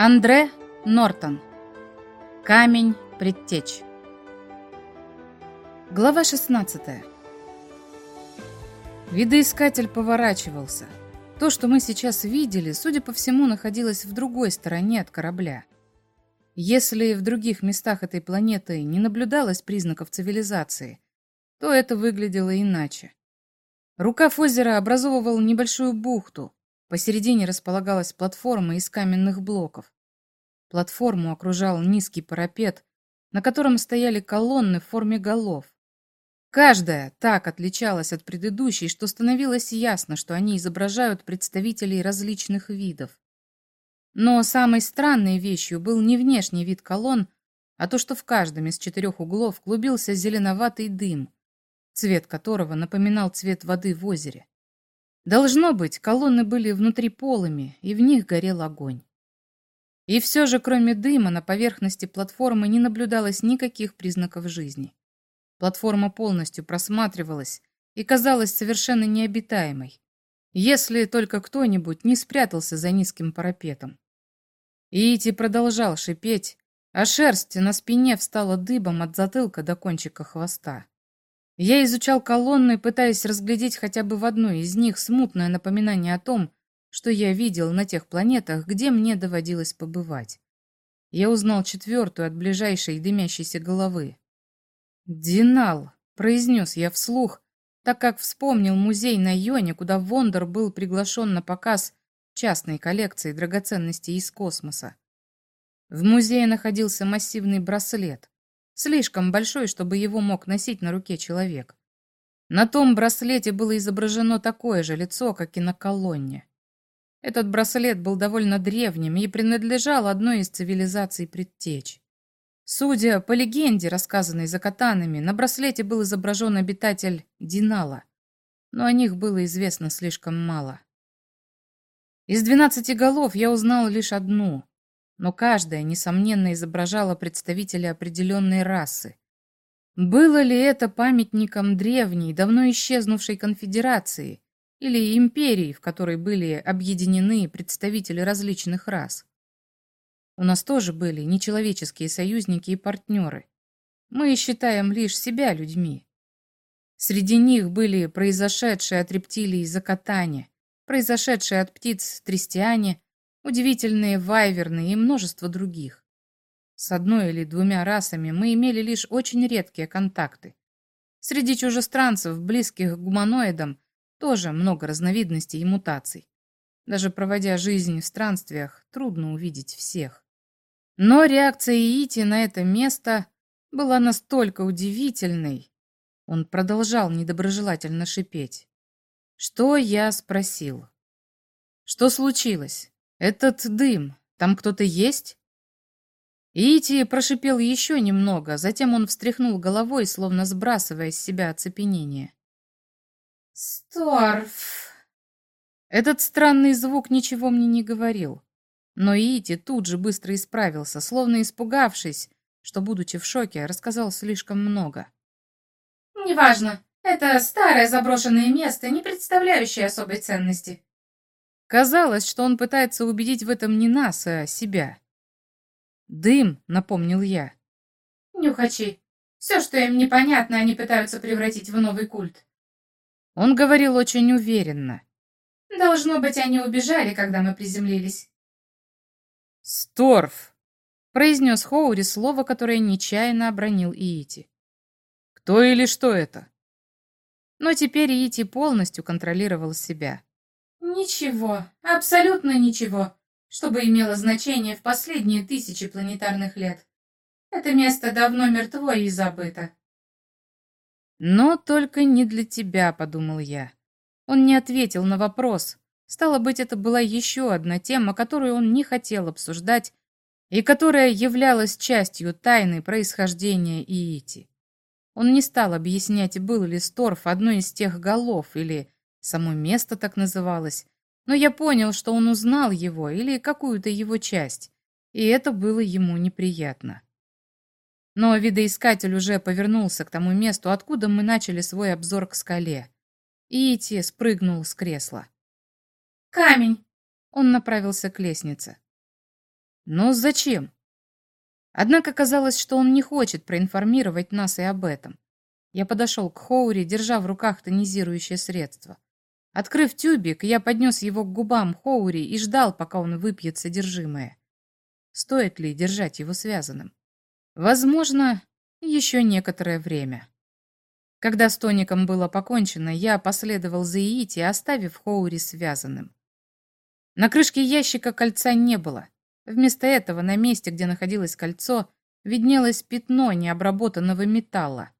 Андре Нортон. Камень предтеч. Глава 16. Видоискатель поворачивался. То, что мы сейчас видели, судя по всему, находилось в другой стороне от корабля. Если в других местах этой планеты не наблюдалось признаков цивилизации, то это выглядело иначе. Рукав озера образовывал небольшую бухту. Посередине располагалась платформа из каменных блоков. Платформу окружал низкий парапет, на котором стояли колонны в форме голов. Каждая так отличалась от предыдущей, что становилось ясно, что они изображают представителей различных видов. Но самой странной вещью был не внешний вид колонн, а то, что в каждом из четырех углов клубился зеленоватый дым, цвет которого напоминал цвет воды в озере. Должно быть, колонны были внутри полыми, и в них горел огонь. И все же, кроме дыма, на поверхности платформы не наблюдалось никаких признаков жизни. Платформа полностью просматривалась и казалась совершенно необитаемой, если только кто-нибудь не спрятался за низким парапетом. Иити продолжал шипеть, а шерсть на спине встала дыбом от затылка до кончика хвоста. Я изучал колонны, пытаясь разглядеть хотя бы в одной из них смутное напоминание о том, что я видел на тех планетах, где мне доводилось побывать. Я узнал четвертую от ближайшей дымящейся головы. «Динал», — произнес я вслух, так как вспомнил музей на Йоне, куда Вондор был приглашен на показ частной коллекции драгоценностей из космоса. В музее находился массивный браслет, слишком большой, чтобы его мог носить на руке человек. На том браслете было изображено такое же лицо, как и на колонне. Этот браслет был довольно древним и принадлежал одной из цивилизаций предтеч. Судя по легенде, рассказанной за катанами, на браслете был изображен обитатель Динала, но о них было известно слишком мало. Из двенадцати голов я узнал лишь одну, но каждая, несомненно, изображала представителя определенной расы. Было ли это памятником древней, давно исчезнувшей конфедерации или империи, в которой были объединены представители различных рас? У нас тоже были нечеловеческие союзники и партнеры. Мы считаем лишь себя людьми. Среди них были произошедшие от рептилий закатания, произошедшие от птиц трестиане, удивительные вайверны и множество других. С одной или двумя расами мы имели лишь очень редкие контакты. Среди чужестранцев, близких к гуманоидам, тоже много разновидностей и мутаций. Даже проводя жизнь в странствиях, трудно увидеть всех. Но реакция Иити на это место была настолько удивительной, он продолжал недоброжелательно шипеть, что я спросил. Что случилось? «Этот дым, там кто-то есть?» Ити прошипел еще немного, затем он встряхнул головой, словно сбрасывая с себя оцепенение. «Сторф!» Этот странный звук ничего мне не говорил, но Ити тут же быстро исправился, словно испугавшись, что, будучи в шоке, рассказал слишком много. «Неважно, это старое заброшенное место, не представляющее особой ценности. Казалось, что он пытается убедить в этом не нас, а себя. «Дым», — напомнил я. «Нюхачи. Все, что им непонятно, они пытаются превратить в новый культ». Он говорил очень уверенно. «Должно быть, они убежали, когда мы приземлились». «Сторф», — произнес Хоури слово, которое нечаянно обронил Иити. «Кто или что это?» Но теперь Иити полностью контролировал себя. Ничего, абсолютно ничего, чтобы имело значение в последние тысячи планетарных лет. Это место давно мертво и забыто. Но только не для тебя, подумал я. Он не ответил на вопрос. Стало быть, это была еще одна тема, которую он не хотел обсуждать и которая являлась частью тайны происхождения Иити. Он не стал объяснять, был ли Сторф одной из тех голов или Само место так называлось. Но я понял, что он узнал его или какую-то его часть, и это было ему неприятно. Но видоискатель уже повернулся к тому месту, откуда мы начали свой обзор к скале. И Ити спрыгнул с кресла. «Камень!» Он направился к лестнице. Но зачем? Однако казалось, что он не хочет проинформировать нас и об этом. Я подошел к Хоури, держа в руках тонизирующее средство. Открыв тюбик, я поднес его к губам Хоури и ждал, пока он выпьет содержимое. Стоит ли держать его связанным? Возможно, еще некоторое время. Когда с тоником было покончено, я последовал за Иити, оставив Хоури связанным. На крышке ящика кольца не было. Вместо этого на месте, где находилось кольцо, виднелось пятно необработанного металла.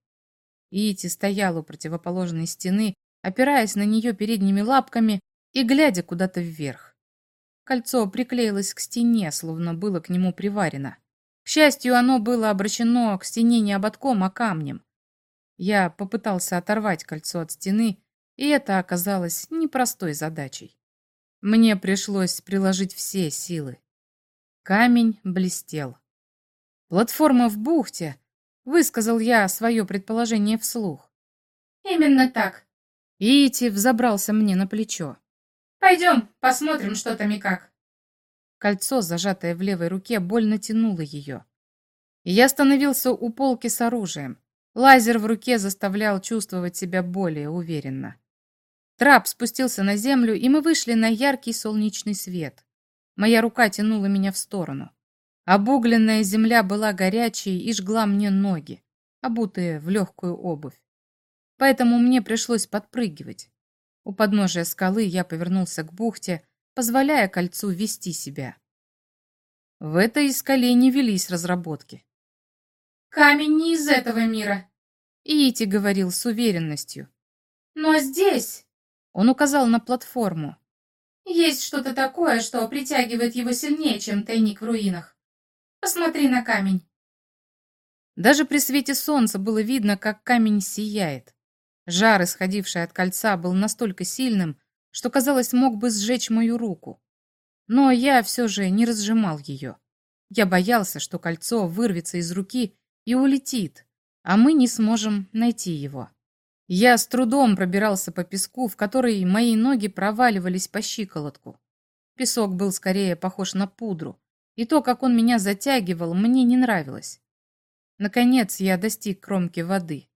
Иити стоял у противоположной стены, опираясь на нее передними лапками и глядя куда-то вверх. Кольцо приклеилось к стене, словно было к нему приварено. К счастью, оно было обращено к стене не ободком, а камнем. Я попытался оторвать кольцо от стены, и это оказалось непростой задачей. Мне пришлось приложить все силы. Камень блестел. «Платформа в бухте», — высказал я свое предположение вслух. «Именно так». Ити взобрался мне на плечо. «Пойдем, посмотрим, что там и как». Кольцо, зажатое в левой руке, больно тянуло ее. Я остановился у полки с оружием. Лазер в руке заставлял чувствовать себя более уверенно. Трап спустился на землю, и мы вышли на яркий солнечный свет. Моя рука тянула меня в сторону. Обугленная земля была горячей и жгла мне ноги, обутые в легкую обувь. Поэтому мне пришлось подпрыгивать. У подножия скалы я повернулся к бухте, позволяя кольцу вести себя. В этой скале не велись разработки. «Камень не из этого мира», — Ити говорил с уверенностью. «Но здесь...» Он указал на платформу. «Есть что-то такое, что притягивает его сильнее, чем тайник в руинах. Посмотри на камень». Даже при свете солнца было видно, как камень сияет. Жар, исходивший от кольца, был настолько сильным, что, казалось, мог бы сжечь мою руку. Но я все же не разжимал ее. Я боялся, что кольцо вырвется из руки и улетит, а мы не сможем найти его. Я с трудом пробирался по песку, в который мои ноги проваливались по щиколотку. Песок был скорее похож на пудру, и то, как он меня затягивал, мне не нравилось. Наконец я достиг кромки воды.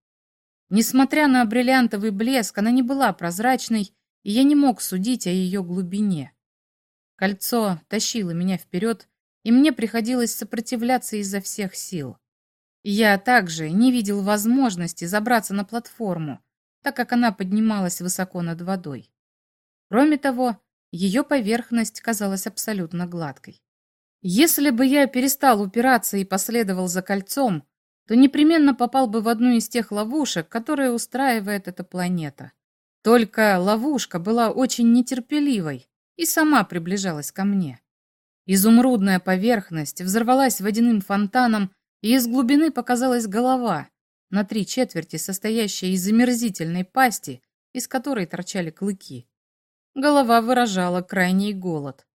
Несмотря на бриллиантовый блеск, она не была прозрачной, и я не мог судить о ее глубине. Кольцо тащило меня вперед, и мне приходилось сопротивляться изо всех сил. Я также не видел возможности забраться на платформу, так как она поднималась высоко над водой. Кроме того, ее поверхность казалась абсолютно гладкой. Если бы я перестал упираться и последовал за кольцом, то непременно попал бы в одну из тех ловушек, которые устраивает эта планета. Только ловушка была очень нетерпеливой и сама приближалась ко мне. Изумрудная поверхность взорвалась водяным фонтаном и из глубины показалась голова, на три четверти состоящая из омерзительной пасти, из которой торчали клыки. Голова выражала крайний голод.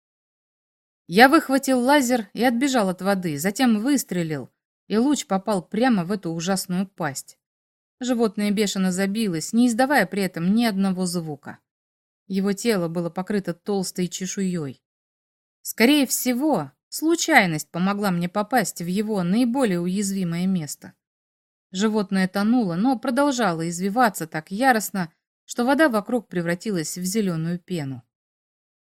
Я выхватил лазер и отбежал от воды, затем выстрелил, и луч попал прямо в эту ужасную пасть. Животное бешено забилось, не издавая при этом ни одного звука. Его тело было покрыто толстой чешуей. Скорее всего, Случайность помогла мне попасть в его наиболее уязвимое место. Животное тонуло, но продолжало извиваться так яростно, что вода вокруг превратилась в зеленую пену.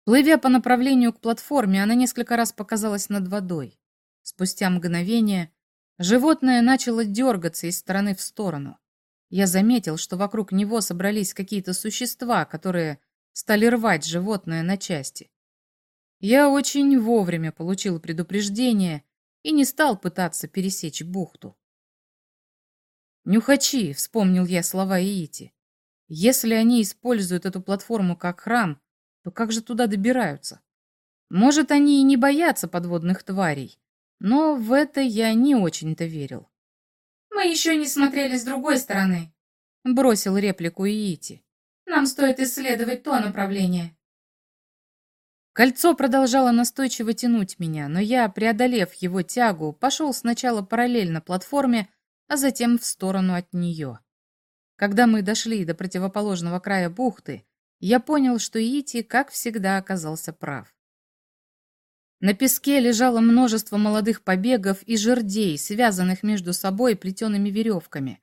Плывя по направлению к платформе, она несколько раз показалась над водой. Спустя мгновение животное начало дергаться из стороны в сторону. Я заметил, что вокруг него собрались какие-то существа, которые стали рвать животное на части. Я очень вовремя получил предупреждение и не стал пытаться пересечь бухту. «Нюхачи», — вспомнил я слова Иити. «Если они используют эту платформу как храм, то как же туда добираются? Может, они и не боятся подводных тварей, но в это я не очень-то верил». «Мы еще не смотрели с другой стороны», — бросил реплику Иити. «Нам стоит исследовать то направление». Кольцо продолжало настойчиво тянуть меня, но я, преодолев его тягу, пошел сначала параллельно платформе, а затем в сторону от нее. Когда мы дошли до противоположного края бухты, я понял, что Ити, как всегда, оказался прав. На песке лежало множество молодых побегов и жердей, связанных между собой плетеными веревками.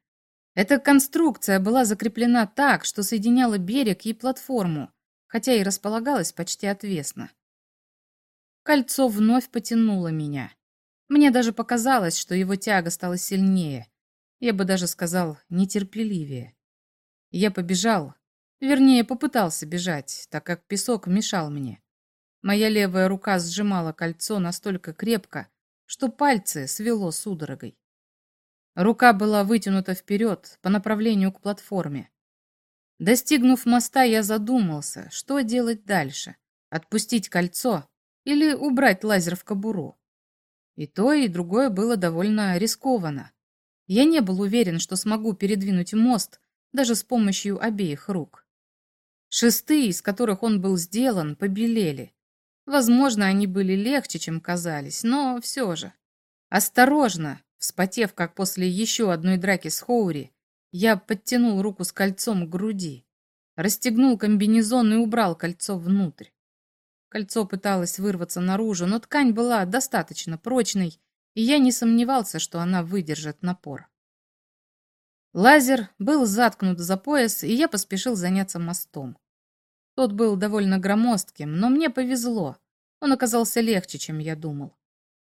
Эта конструкция была закреплена так, что соединяла берег и платформу, хотя и располагалась почти отвесно. Кольцо вновь потянуло меня. Мне даже показалось, что его тяга стала сильнее. Я бы даже сказал, нетерпеливее. Я побежал, вернее, попытался бежать, так как песок мешал мне. Моя левая рука сжимала кольцо настолько крепко, что пальцы свело судорогой. Рука была вытянута вперед по направлению к платформе. Достигнув моста, я задумался, что делать дальше. Отпустить кольцо или убрать лазер в кобуру. И то, и другое было довольно рискованно. Я не был уверен, что смогу передвинуть мост даже с помощью обеих рук. Шесты, из которых он был сделан, побелели. Возможно, они были легче, чем казались, но все же. Осторожно, вспотев, как после еще одной драки с Хоури, я подтянул руку с кольцом к груди, расстегнул комбинезон и убрал кольцо внутрь. Кольцо пыталось вырваться наружу, но ткань была достаточно прочной, и я не сомневался, что она выдержит напор. Лазер был заткнут за пояс, и я поспешил заняться мостом. Тот был довольно громоздким, но мне повезло. Он оказался легче, чем я думал.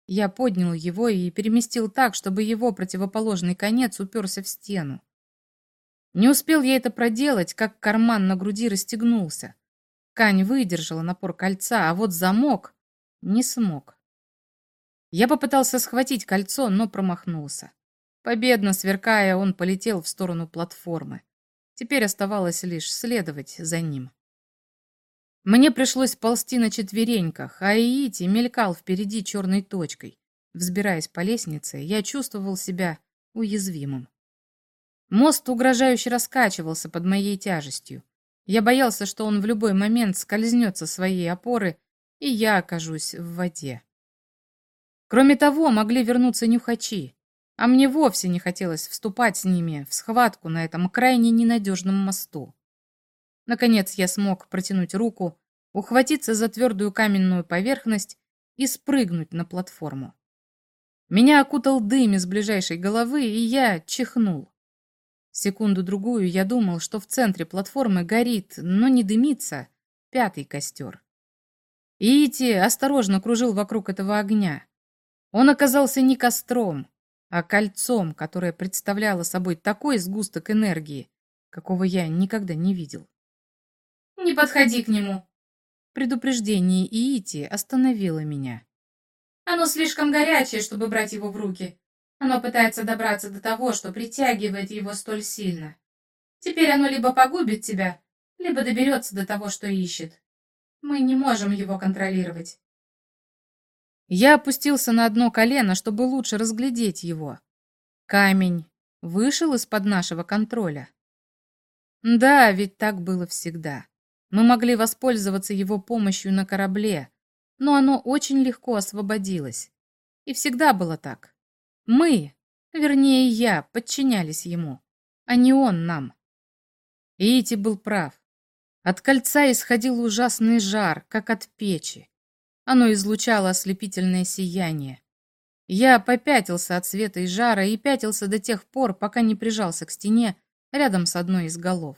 Я поднял его и переместил так, чтобы его противоположный конец уперся в стену. Не успел я это проделать, как карман на груди расстегнулся. Ткань выдержала напор кольца, а вот замок не смог. Я попытался схватить кольцо, но промахнулся. Победно сверкая, он полетел в сторону платформы. Теперь оставалось лишь следовать за ним. Мне пришлось ползти на четвереньках, а Иити мелькал впереди черной точкой. Взбираясь по лестнице, я чувствовал себя уязвимым. Мост угрожающе раскачивался под моей тяжестью. Я боялся, что он в любой момент скользнет со своей опоры, и я окажусь в воде. Кроме того, могли вернуться нюхачи, а мне вовсе не хотелось вступать с ними в схватку на этом крайне ненадежном мосту. Наконец я смог протянуть руку, ухватиться за твердую каменную поверхность и спрыгнуть на платформу. Меня окутал дым из ближайшей головы, и я чихнул. Секунду-другую я думал, что в центре платформы горит, но не дымится, пятый костер. Иити осторожно кружил вокруг этого огня. Он оказался не костром, а кольцом, которое представляло собой такой сгусток энергии, какого я никогда не видел. «Не подходи к нему!» Предупреждение Иити остановило меня. «Оно слишком горячее, чтобы брать его в руки. Оно пытается добраться до того, что притягивает его столь сильно. Теперь оно либо погубит тебя, либо доберется до того, что ищет. Мы не можем его контролировать. Я опустился на одно колено, чтобы лучше разглядеть его. Камень вышел из-под нашего контроля. Да, ведь так было всегда. Мы могли воспользоваться его помощью на корабле, но оно очень легко освободилось. И всегда было так. Мы, вернее я, подчинялись ему, а не он нам. Ити был прав. От кольца исходил ужасный жар, как от печи. Оно излучало ослепительное сияние. Я попятился от света и жара и пятился до тех пор, пока не прижался к стене рядом с одной из голов.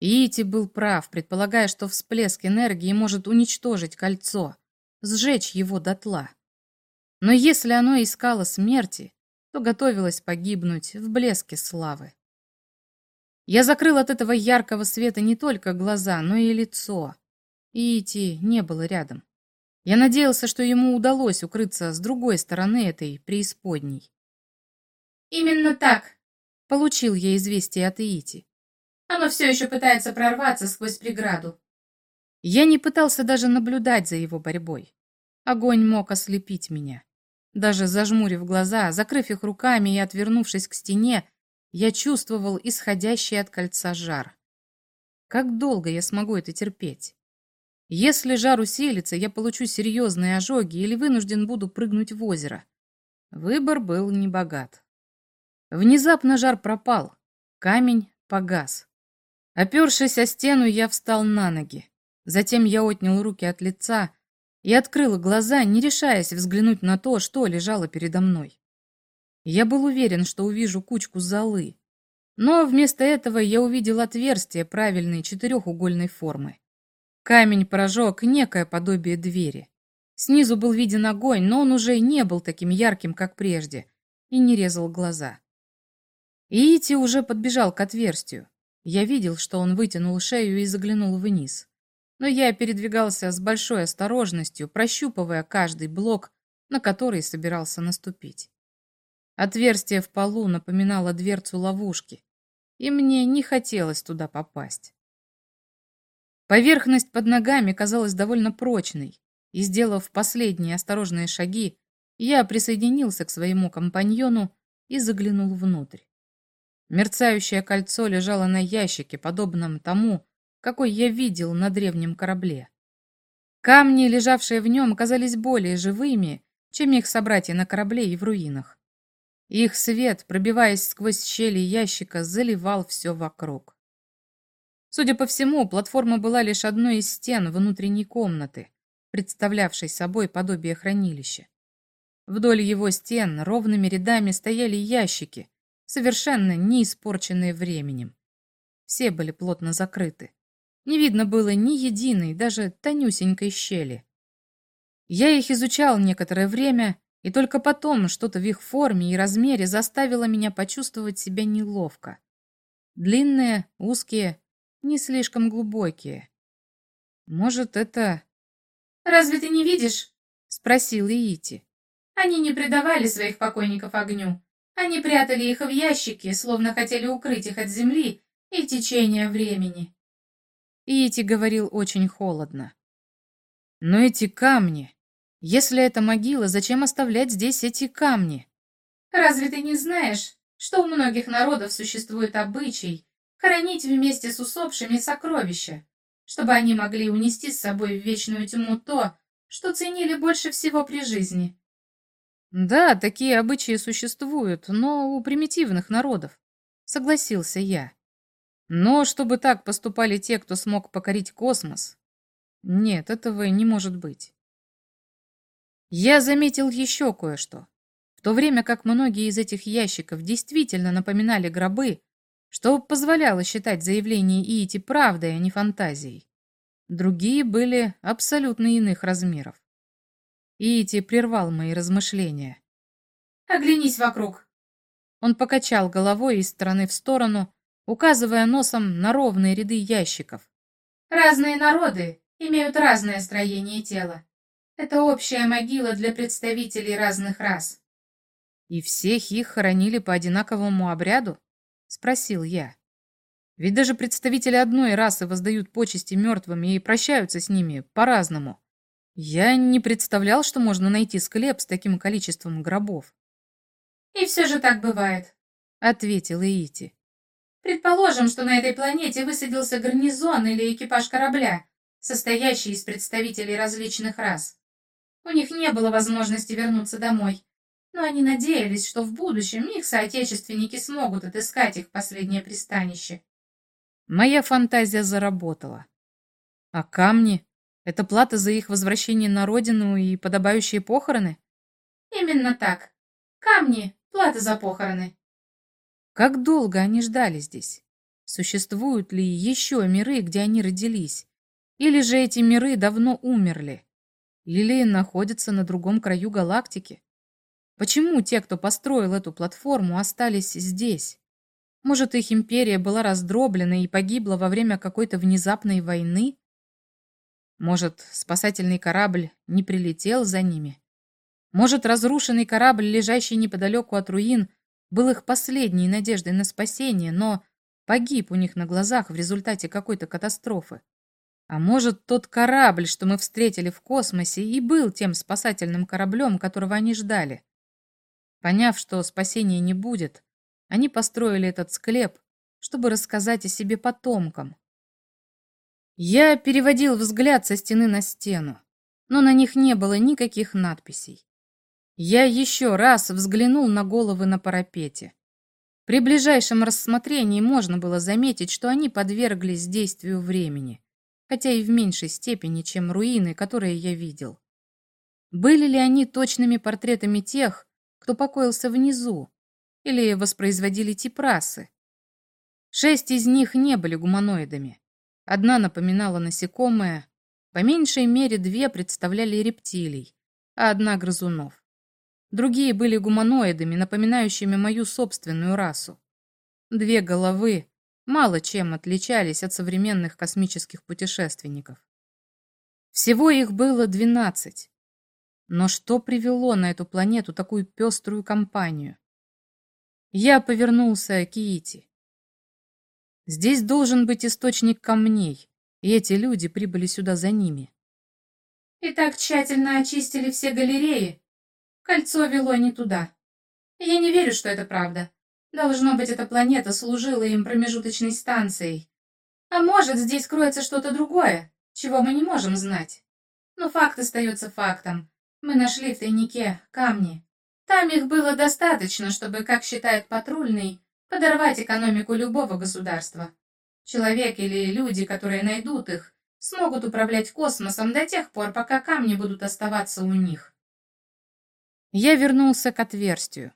Ити был прав, предполагая, что всплеск энергии может уничтожить кольцо, сжечь его дотла. Но если оно искало смерти, то готовилось погибнуть в блеске славы. Я закрыл от этого яркого света не только глаза, но и лицо. И идти не было рядом. Я надеялся, что ему удалось укрыться с другой стороны этой преисподней. «Именно так», — получил я известие от Иити. «Оно все еще пытается прорваться сквозь преграду». Я не пытался даже наблюдать за его борьбой. Огонь мог ослепить меня. Даже зажмурив глаза, закрыв их руками и отвернувшись к стене, я чувствовал исходящий от кольца жар. Как долго я смогу это терпеть? Если жар усилится, я получу серьезные ожоги или вынужден буду прыгнуть в озеро. Выбор был небогат. Внезапно жар пропал. Камень погас. Опершись о стену, я встал на ноги. Затем я отнял руки от лица, и открыла глаза, не решаясь взглянуть на то, что лежало передо мной. Я был уверен, что увижу кучку золы, но вместо этого я увидел отверстие правильной четырехугольной формы. Камень прожег некое подобие двери. Снизу был виден огонь, но он уже не был таким ярким, как прежде, и не резал глаза. Иити уже подбежал к отверстию. Я видел, что он вытянул шею и заглянул вниз. Но я передвигался с большой осторожностью, прощупывая каждый блок, на который собирался наступить. Отверстие в полу напоминало дверцу ловушки, и мне не хотелось туда попасть. Поверхность под ногами казалась довольно прочной, и, сделав последние осторожные шаги, я присоединился к своему компаньону и заглянул внутрь. Мерцающее кольцо лежало на ящике, подобном тому, какой я видел на древнем корабле. Камни, лежавшие в нем, казались более живыми, чем их собратья на корабле и в руинах. Их свет, пробиваясь сквозь щели ящика, заливал все вокруг. Судя по всему, платформа была лишь одной из стен внутренней комнаты, представлявшей собой подобие хранилища. Вдоль его стен ровными рядами стояли ящики, совершенно не испорченные временем. Все были плотно закрыты. Не видно было ни единой, даже тонюсенькой щели. Я их изучал некоторое время, и только потом что-то в их форме и размере заставило меня почувствовать себя неловко. Длинные, узкие, не слишком глубокие. Может, это «Разве ты не видишь?» — спросил Иити. «Они не предавали своих покойников огню. Они прятали их в ящики, словно хотели укрыть их от земли и течения времени». Иити говорил очень холодно. «Но эти камни... Если это могила, зачем оставлять здесь эти камни?» «Разве ты не знаешь, что у многих народов существует обычай хоронить вместе с усопшими сокровища?» чтобы они могли унести с собой в вечную тьму то, что ценили больше всего при жизни. Да, такие обычаи существуют, но у примитивных народов, согласился я. Но чтобы так поступали те, кто смог покорить космос, нет, этого не может быть. Я заметил еще кое-что. В то время как многие из этих ящиков действительно напоминали гробы, что позволяло считать заявление Иити правдой, а не фантазией. Другие были абсолютно иных размеров. Иити прервал мои размышления. «Оглянись вокруг!» Он покачал головой из стороны в сторону, указывая носом на ровные ряды ящиков. «Разные народы имеют разное строение тела. Это общая могила для представителей разных рас». «И всех их хоронили по одинаковому обряду?» — спросил я. «Ведь даже представители одной расы воздают почести мертвым и прощаются с ними по-разному. Я не представлял, что можно найти склеп с таким количеством гробов». «И все же так бывает», — ответил Иити. «Предположим, что на этой планете высадился гарнизон или экипаж корабля, состоящий из представителей различных рас. У них не было возможности вернуться домой, но они надеялись, что в будущем их соотечественники смогут отыскать их последнее пристанище. Моя фантазия заработала. А камни — это плата за их возвращение на родину и подобающие похороны? Именно так. Камни — плата за похороны. Как долго они ждали здесь? Существуют ли еще миры, где они родились? Или же эти миры давно умерли? Или находятся на другом краю галактики? Почему те, кто построил эту платформу, остались здесь? Может, их империя была раздроблена и погибла во время какой-то внезапной войны? Может, спасательный корабль не прилетел за ними? Может, разрушенный корабль, лежащий неподалеку от руин, был их последней надеждой на спасение, но погиб у них на глазах в результате какой-то катастрофы? А может, тот корабль, что мы встретили в космосе, и был тем спасательным кораблем, которого они ждали? Поняв, что спасения не будет, они построили этот склеп, чтобы рассказать о себе потомкам. Я переводил взгляд со стены на стену, но на них не было никаких надписей. Я еще раз взглянул на головы на парапете. При ближайшем рассмотрении можно было заметить, что они подверглись действию времени, хотя и в меньшей степени, чем руины, которые я видел. Были ли они точными портретами тех, кто покоился внизу, или воспроизводили тип расы? Шесть из них не были гуманоидами. Одна напоминала насекомое, по меньшей мере две представляли рептилий, а одна грызунов. Другие были гуманоидами, напоминающими мою собственную расу. Две головы мало чем отличались от современных космических путешественников. Всего их было двенадцать. Но что привело на эту планету такую пеструю компанию? Я повернулся к Иити. Здесь должен быть источник камней, и эти люди прибыли сюда за ними. И так тщательно очистили все галереи. Кольцо вело не туда. Я не верю, что это правда. Должно быть, эта планета служила им промежуточной станцией. А может, здесь кроется что-то другое, чего мы не можем знать. Но факт остается фактом. Мы нашли в тайнике камни. Там их было достаточно, чтобы, как считает патрульный, подорвать экономику любого государства. Человек или люди, которые найдут их, смогут управлять космосом до тех пор, пока камни будут оставаться у них. Я вернулся к отверстию.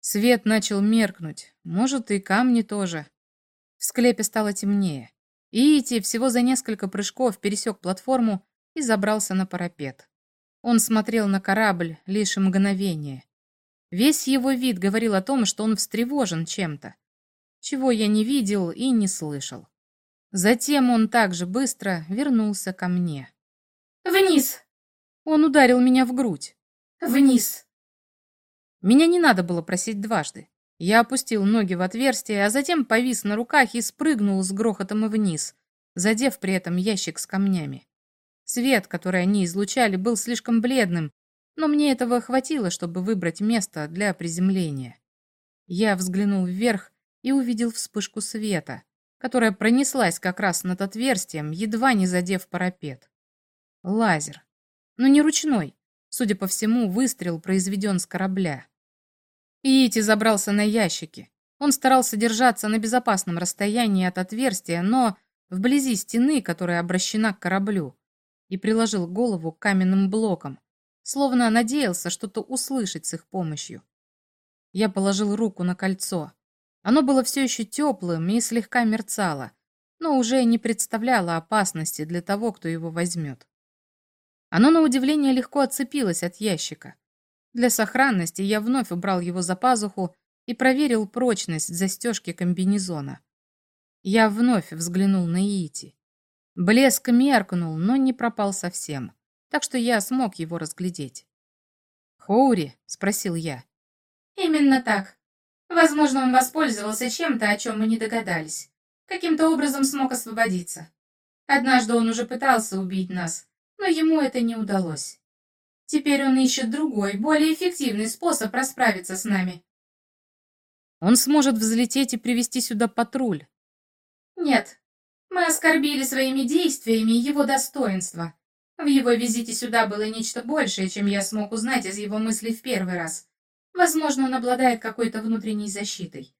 Свет начал меркнуть, может, и камни тоже. В склепе стало темнее. Иити всего за несколько прыжков пересек платформу и забрался на парапет. Он смотрел на корабль лишь мгновение. Весь его вид говорил о том, что он встревожен чем-то, чего я не видел и не слышал. Затем он также быстро вернулся ко мне. «Вниз!» Он ударил меня в грудь. «Вниз!» Меня не надо было просить дважды. Я опустил ноги в отверстие, а затем повис на руках и спрыгнул с грохотом вниз, задев при этом ящик с камнями. Свет, который они излучали, был слишком бледным, но мне этого хватило, чтобы выбрать место для приземления. Я взглянул вверх и увидел вспышку света, которая пронеслась как раз над отверстием, едва не задев парапет. Лазер. Но не ручной. Судя по всему, выстрел произведен с корабля. Иити забрался на ящики. Он старался держаться на безопасном расстоянии от отверстия, но вблизи стены, которая обращена к кораблю, и приложил голову к каменным блокам, словно надеялся что-то услышать с их помощью. Я положил руку на кольцо. Оно было все еще теплым и слегка мерцало, но уже не представляло опасности для того, кто его возьмет. Оно, на удивление, легко отцепилось от ящика. Для сохранности я вновь убрал его за пазуху и проверил прочность застежки комбинезона. Я вновь взглянул на Ити. Блеск меркнул, но не пропал совсем, так что я смог его разглядеть. «Хоури?» — спросил я. «Именно так. Возможно, он воспользовался чем-то, о чем мы не догадались. Каким-то образом смог освободиться. Однажды он уже пытался убить нас, но ему это не удалось. Теперь он ищет другой, более эффективный способ расправиться с нами. Он сможет взлететь и привести сюда патруль. Нет, мы оскорбили своими действиями его достоинство. В его визите сюда было нечто большее, чем я смог узнать из его мыслей в первый раз. Возможно, он обладает какой-то внутренней защитой.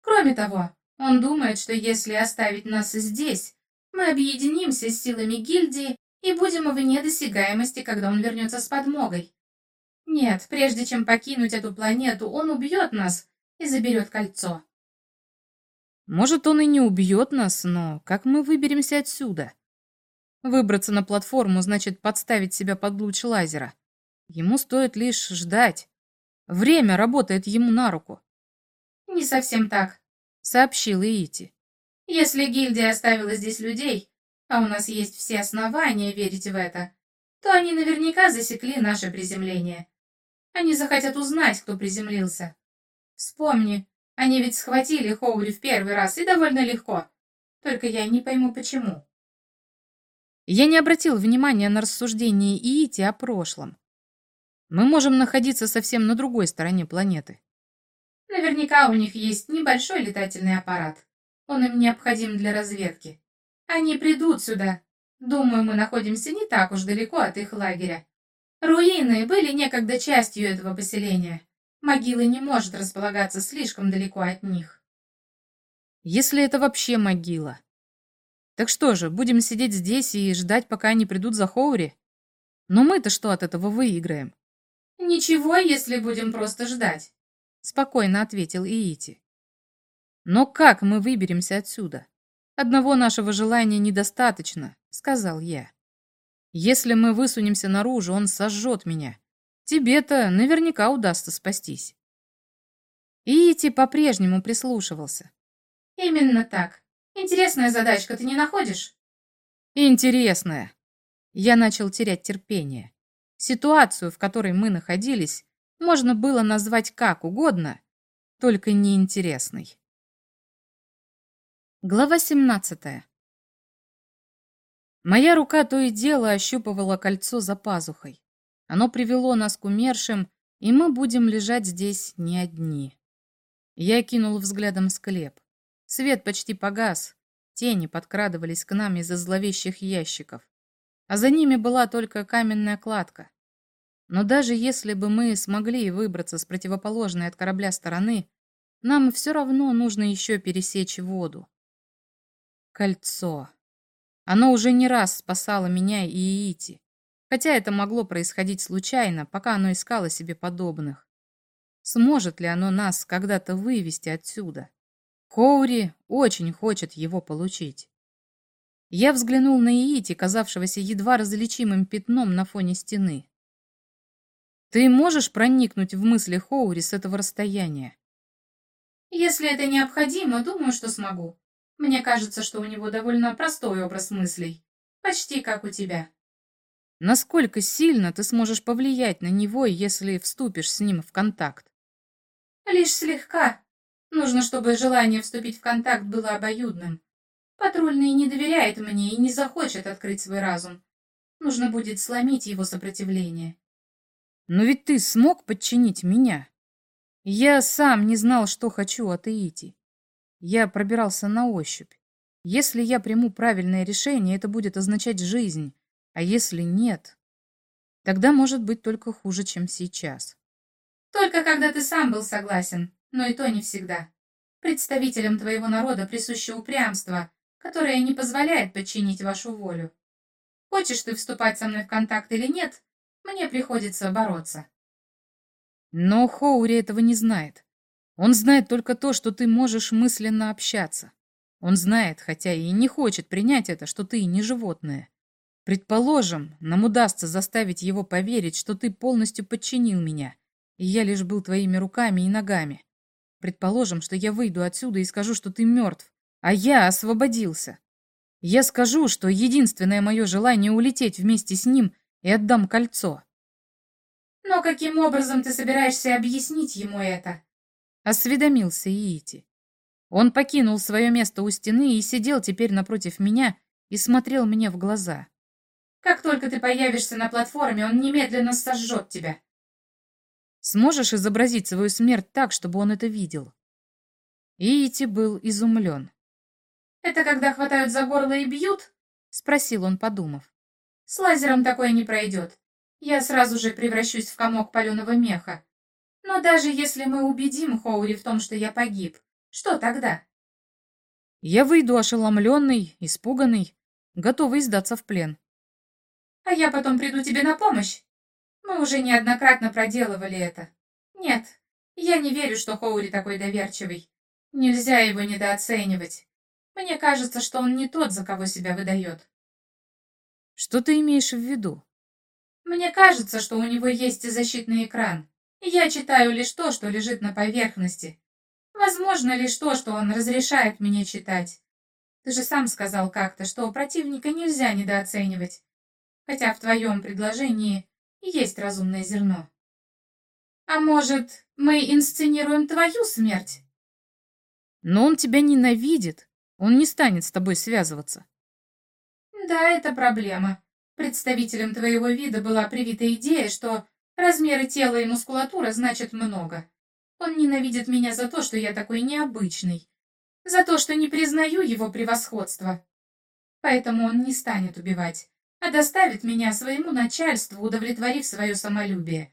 Кроме того, он думает, что если оставить нас здесь, мы объединимся с силами гильдии и будем вне досягаемости, когда он вернется с подмогой. Нет, прежде чем покинуть эту планету, он убьет нас и заберет кольцо. Может, он и не убьет нас, но как мы выберемся отсюда? Выбраться на платформу значит подставить себя под луч лазера. Ему стоит лишь ждать. Время работает ему на руку. Не совсем так, сообщил Иити. Если гильдия оставила здесь людей, а у нас есть все основания верить в это, то они наверняка засекли наше приземление. Они захотят узнать, кто приземлился. Вспомни, они ведь схватили Хоури в первый раз и довольно легко. Только я не пойму, почему. Я не обратил внимания на рассуждения Иити о прошлом. Мы можем находиться совсем на другой стороне планеты. Наверняка у них есть небольшой летательный аппарат. Он им необходим для разведки. Они придут сюда. Думаю, мы находимся не так уж далеко от их лагеря. Руины были некогда частью этого поселения. Могила не может располагаться слишком далеко от них. Если это вообще могила. Так что же, будем сидеть здесь и ждать, пока они придут за Хоури? Но мы-то что от этого выиграем? Ничего, если будем просто ждать, спокойно ответил Иити. Но как мы выберемся отсюда? Одного нашего желания недостаточно, сказал я. Если мы высунемся наружу, он сожжет меня. Тебе-то наверняка удастся спастись. Иити по-прежнему прислушивался. Именно так. Интересная задачка, ты не находишь? Интересная. Я начал терять терпение. Ситуацию, в которой мы находились, можно было назвать как угодно, только неинтересной. Глава 17. Моя рука то и дело ощупывала кольцо за пазухой. Оно привело нас к умершим, и мы будем лежать здесь не одни. Я кинул взглядом склеп. Свет почти погас, тени подкрадывались к нам из-за зловещих ящиков, а за ними была только каменная кладка. Но даже если бы мы смогли выбраться с противоположной от корабля стороны, нам все равно нужно еще пересечь воду. Кольцо. Оно уже не раз спасало меня и Иити, хотя это могло происходить случайно, пока оно искало себе подобных. Сможет ли оно нас когда-то вывести отсюда? Коури очень хочет его получить. Я взглянул на Иити, казавшегося едва различимым пятном на фоне стены. Ты можешь проникнуть в мысли Хоури с этого расстояния? Если это необходимо, думаю, что смогу. Мне кажется, что у него довольно простой образ мыслей. Почти как у тебя. Насколько сильно ты сможешь повлиять на него, если вступишь с ним в контакт? Лишь слегка. Нужно, чтобы желание вступить в контакт было обоюдным. Патрульный не доверяет мне и не захочет открыть свой разум. Нужно будет сломить его сопротивление. Но ведь ты смог подчинить меня. Я сам не знал, что хочу от Иити. Я пробирался на ощупь. Если я приму правильное решение, это будет означать жизнь. А если нет, тогда может быть только хуже, чем сейчас. Только когда ты сам был согласен, но и то не всегда. Представителям твоего народа присуще упрямство, которое не позволяет подчинить вашу волю. Хочешь ты вступать со мной в контакт или нет, мне приходится бороться. Но Хоури этого не знает. Он знает только то, что ты можешь мысленно общаться. Он знает, хотя и не хочет принять это, что ты не животное. Предположим, нам удастся заставить его поверить, что ты полностью подчинил меня — и я лишь был твоими руками и ногами. Предположим, что я выйду отсюда и скажу, что ты мертв, а я освободился. Я скажу, что единственное мое желание улететь вместе с ним и отдам кольцо. Но каким образом ты собираешься объяснить ему это? Осведомился Иити. Он покинул свое место у стены и сидел теперь напротив меня и смотрел мне в глаза. Как только ты появишься на платформе, он немедленно сожжет тебя. Сможешь изобразить свою смерть так, чтобы он это видел?» Иити был изумлен. «Это когда хватают за горло и бьют?» — спросил он, подумав. «С лазером такое не пройдет. Я сразу же превращусь в комок паленого меха. Но даже если мы убедим Хоури в том, что я погиб, что тогда?» «Я выйду ошеломленный, испуганный, готовый сдаться в плен». «А я потом приду тебе на помощь?» Мы уже неоднократно проделывали это. Нет, я не верю, что Хоури такой доверчивый. Нельзя его недооценивать. Мне кажется, что он не тот, за кого себя выдает. Что ты имеешь в виду? Мне кажется, что у него есть защитный экран. я читаю лишь то, что лежит на поверхности. Возможно, лишь то, что он разрешает мне читать. Ты же сам сказал как-то, что противника нельзя недооценивать. Хотя в твоем предложении есть разумное зерно. А может, мы инсценируем твою смерть? Но он тебя ненавидит. Он не станет с тобой связываться. Да, это проблема. Представителям твоего вида была привита идея, что размеры тела и мускулатура значат много. Он ненавидит меня за то, что я такой необычный, за то, что не признаю его превосходства. Поэтому он не станет убивать а доставит меня своему начальству, удовлетворив свое самолюбие.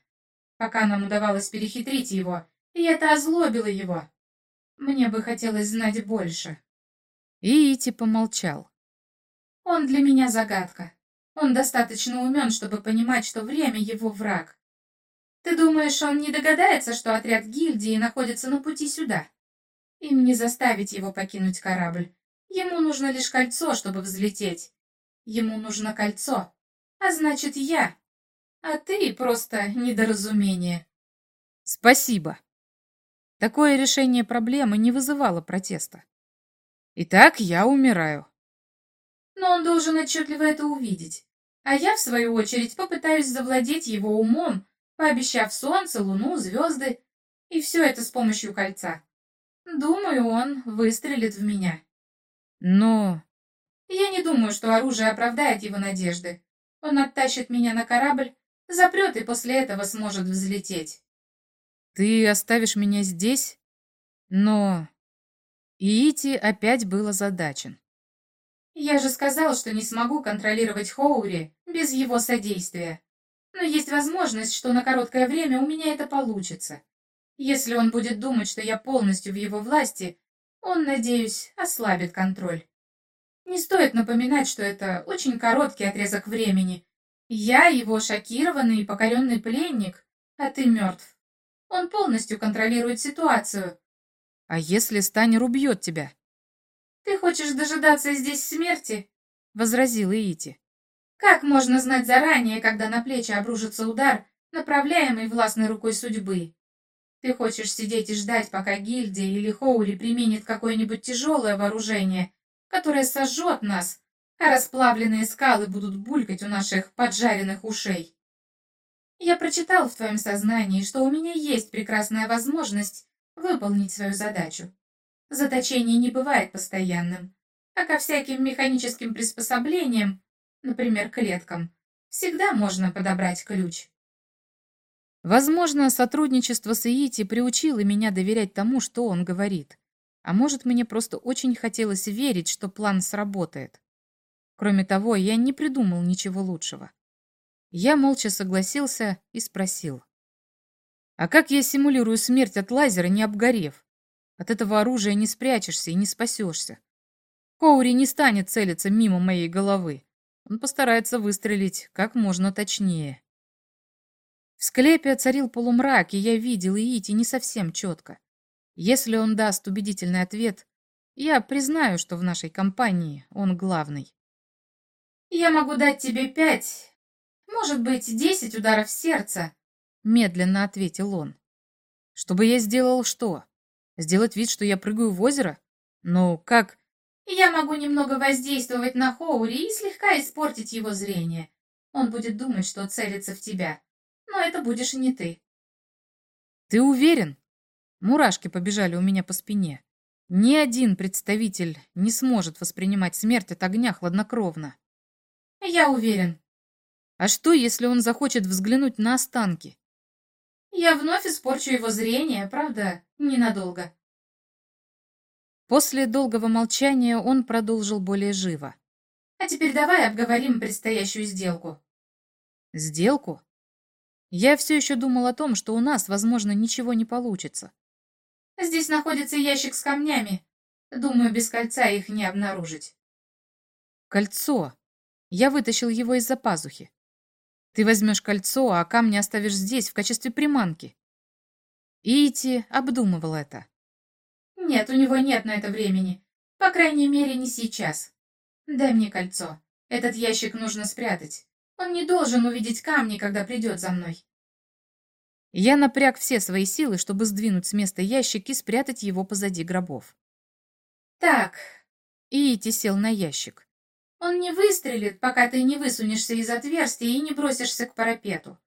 Пока нам удавалось перехитрить его, и это озлобило его. Мне бы хотелось знать больше. Иити помолчал. Он для меня загадка. Он достаточно умен, чтобы понимать, что время его враг. Ты думаешь, он не догадается, что отряд гильдии находится на пути сюда? Им не заставить его покинуть корабль. Ему нужно лишь кольцо, чтобы взлететь. Ему нужно кольцо. А значит, я. А ты просто недоразумение. Спасибо. Такое решение проблемы не вызывало протеста. Итак, я умираю. Но он должен отчетливо это увидеть. А я, в свою очередь, попытаюсь завладеть его умом, пообещав солнце, луну, звезды, и все это с помощью кольца. Думаю, он выстрелит в меня. Но... Я не думаю, что оружие оправдает его надежды. Он оттащит меня на корабль, запрет и после этого сможет взлететь. Ты оставишь меня здесь? Но... Иити опять был озадачен. Я же сказал, что не смогу контролировать Хоури без его содействия. Но есть возможность, что на короткое время у меня это получится. Если он будет думать, что я полностью в его власти, он, надеюсь, ослабит контроль. Не стоит напоминать, что это очень короткий отрезок времени. Я его шокированный и покоренный пленник, а ты мертв. Он полностью контролирует ситуацию. А если Станер убьет тебя? «Ты хочешь дожидаться здесь смерти?» — возразила Ити. «Как можно знать заранее, когда на плечи обрушится удар, направляемый властной рукой судьбы? Ты хочешь сидеть и ждать, пока гильдия или Хоури применит какое-нибудь тяжелое вооружение, которое сожжет нас, а расплавленные скалы будут булькать у наших поджаренных ушей. Я прочитал в твоем сознании, что у меня есть прекрасная возможность выполнить свою задачу. Заточение не бывает постоянным, а ко всяким механическим приспособлениям, например, клеткам, всегда можно подобрать ключ. Возможно, сотрудничество с Иити приучило меня доверять тому, что он говорит. А может, мне просто очень хотелось верить, что план сработает. Кроме того, я не придумал ничего лучшего. Я молча согласился и спросил. «А как я симулирую смерть от лазера, не обгорев? От этого оружия не спрячешься и не спасешься. Коури не станет целиться мимо моей головы. Он постарается выстрелить как можно точнее. В склепе царил полумрак, и я видел Иити не совсем четко. Если он даст убедительный ответ, я признаю, что в нашей компании он главный. «Я могу дать тебе пять, может быть, десять ударов сердца», — медленно ответил он. «Чтобы я сделал что?» Сделать вид, что я прыгаю в озеро? Ну, как? Я могу немного воздействовать на Хоури и слегка испортить его зрение. Он будет думать, что целится в тебя. Но это будешь не ты. Ты уверен? Мурашки побежали у меня по спине. Ни один представитель не сможет воспринимать смерть от огня хладнокровно. Я уверен. А что, если он захочет взглянуть на останки? Я вновь испорчу его зрение, правда, ненадолго. После долгого молчания он продолжил более живо. А теперь давай обговорим предстоящую сделку. Сделку? Я все еще думал о том, что у нас, возможно, ничего не получится. Здесь находится ящик с камнями. Думаю, без кольца их не обнаружить. Кольцо. Я вытащил его из-за пазухи. Ты возьмешь кольцо, а камни оставишь здесь в качестве приманки. Ити обдумывал это. Нет, у него нет на это времени. По крайней мере, не сейчас. Дай мне кольцо. Этот ящик нужно спрятать. Он не должен увидеть камни, когда придет за мной. Я напряг все свои силы, чтобы сдвинуть с места ящик и спрятать его позади гробов. Так. Ити сел на ящик. Он не выстрелит, пока ты не высунешься из отверстия и не бросишься к парапету.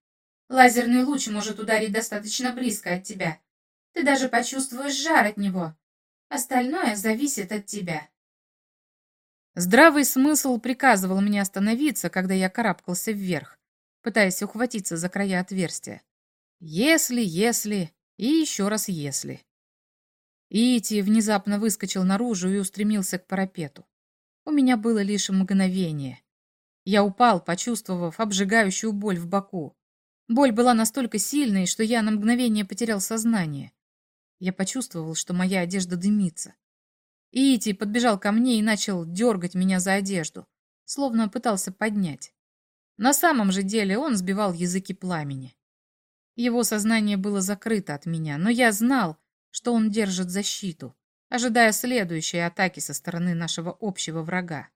Лазерный луч может ударить достаточно близко от тебя. Ты даже почувствуешь жар от него. Остальное зависит от тебя. Здравый смысл приказывал мне остановиться, когда я карабкался вверх, пытаясь ухватиться за края отверстия. Если, если и еще раз если. Ити внезапно выскочил наружу и устремился к парапету. У меня было лишь мгновение. Я упал, почувствовав обжигающую боль в боку. Боль была настолько сильной, что я на мгновение потерял сознание. Я почувствовал, что моя одежда дымится. Ити подбежал ко мне и начал дергать меня за одежду, словно пытался поднять. На самом же деле он сбивал языки пламени. Его сознание было закрыто от меня, но я знал, что он держит защиту, ожидая следующей атаки со стороны нашего общего врага.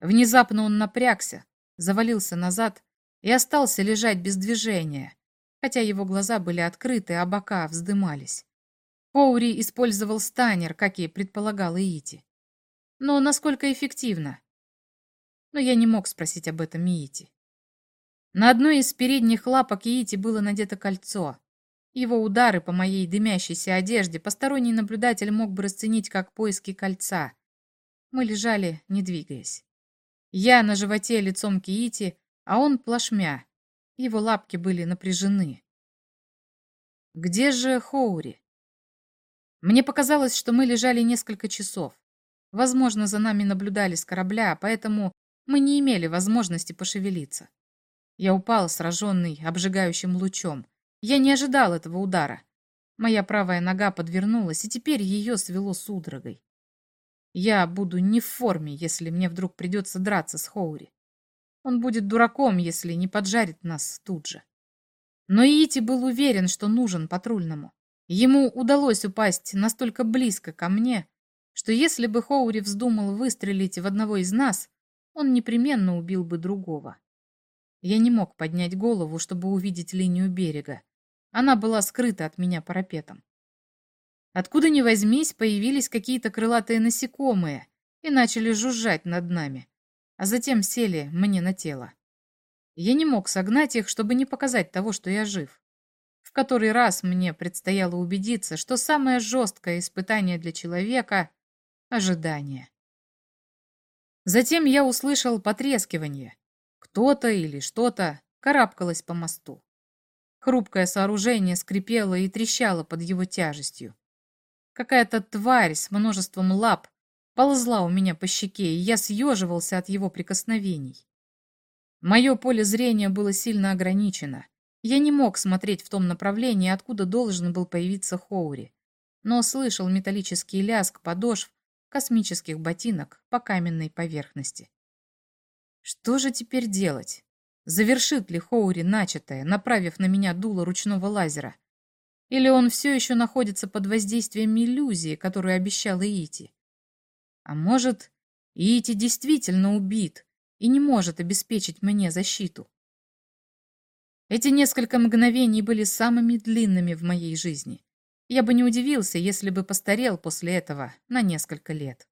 Внезапно он напрягся, завалился назад и остался лежать без движения, хотя его глаза были открыты, а бока вздымались. Коури использовал станер, как и предполагал Иити. Но насколько эффективно? Но я не мог спросить об этом Иити. На одной из передних лапок Иити было надето кольцо. Его удары по моей дымящейся одежде посторонний наблюдатель мог бы расценить как поиски кольца. Мы лежали, не двигаясь. Я на животе лицом к Иити, а он плашмя. Его лапки были напряжены. Где же Хоури? Мне показалось, что мы лежали несколько часов. Возможно, за нами наблюдали с корабля, поэтому мы не имели возможности пошевелиться. Я упал, сраженный обжигающим лучом. Я не ожидал этого удара. Моя правая нога подвернулась, и теперь ее свело судорогой. Я буду не в форме, если мне вдруг придется драться с Хоури. Он будет дураком, если не поджарит нас тут же. Но Ити был уверен, что нужен патрульному. Ему удалось упасть настолько близко ко мне, что если бы Хоури вздумал выстрелить в одного из нас, он непременно убил бы другого. Я не мог поднять голову, чтобы увидеть линию берега. Она была скрыта от меня парапетом. Откуда ни возьмись, появились какие-то крылатые насекомые и начали жужжать над нами, а затем сели мне на тело. Я не мог согнать их, чтобы не показать того, что я жив. В который раз мне предстояло убедиться, что самое жесткое испытание для человека — ожидание. Затем я услышал потрескивание. Кто-то или что-то карабкалось по мосту. Хрупкое сооружение скрипело и трещало под его тяжестью. Какая-то тварь с множеством лап ползла у меня по щеке, и я съеживался от его прикосновений. Мое поле зрения было сильно ограничено. Я не мог смотреть в том направлении, откуда должен был появиться Хоури, но слышал металлический лязг подошв космических ботинок по каменной поверхности. Что же теперь делать? Завершит ли Хоури начатое, направив на меня дуло ручного лазера? Или он все еще находится под воздействием иллюзии, которую обещал Иити? А может, Иити действительно убит и не может обеспечить мне защиту? Эти несколько мгновений были самыми длинными в моей жизни. Я бы не удивился, если бы постарел после этого на несколько лет.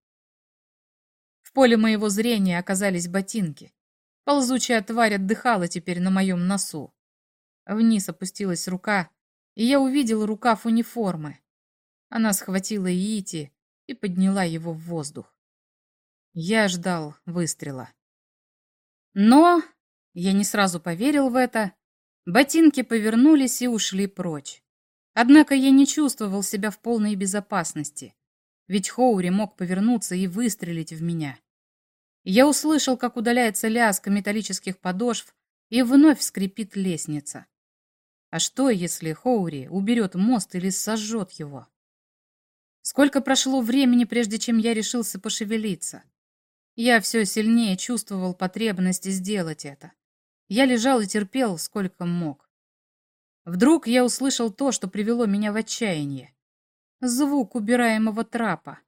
Поле моего зрения оказались ботинки. Ползучая тварь отдыхала теперь на моем носу. Вниз опустилась рука, и я увидел рукав униформы. Она схватила Иити и подняла его в воздух. Я ждал выстрела. Но я не сразу поверил в это. Ботинки повернулись и ушли прочь. Однако я не чувствовал себя в полной безопасности, ведь Хоури мог повернуться и выстрелить в меня. Я услышал, как удаляется лязг металлических подошв, и вновь скрипит лестница. А что, если Хоури уберет мост или сожжет его? Сколько прошло времени, прежде чем я решился пошевелиться? Я все сильнее чувствовал потребность сделать это. Я лежал и терпел, сколько мог. Вдруг я услышал то, что привело меня в отчаяние. Звук убираемого трапа.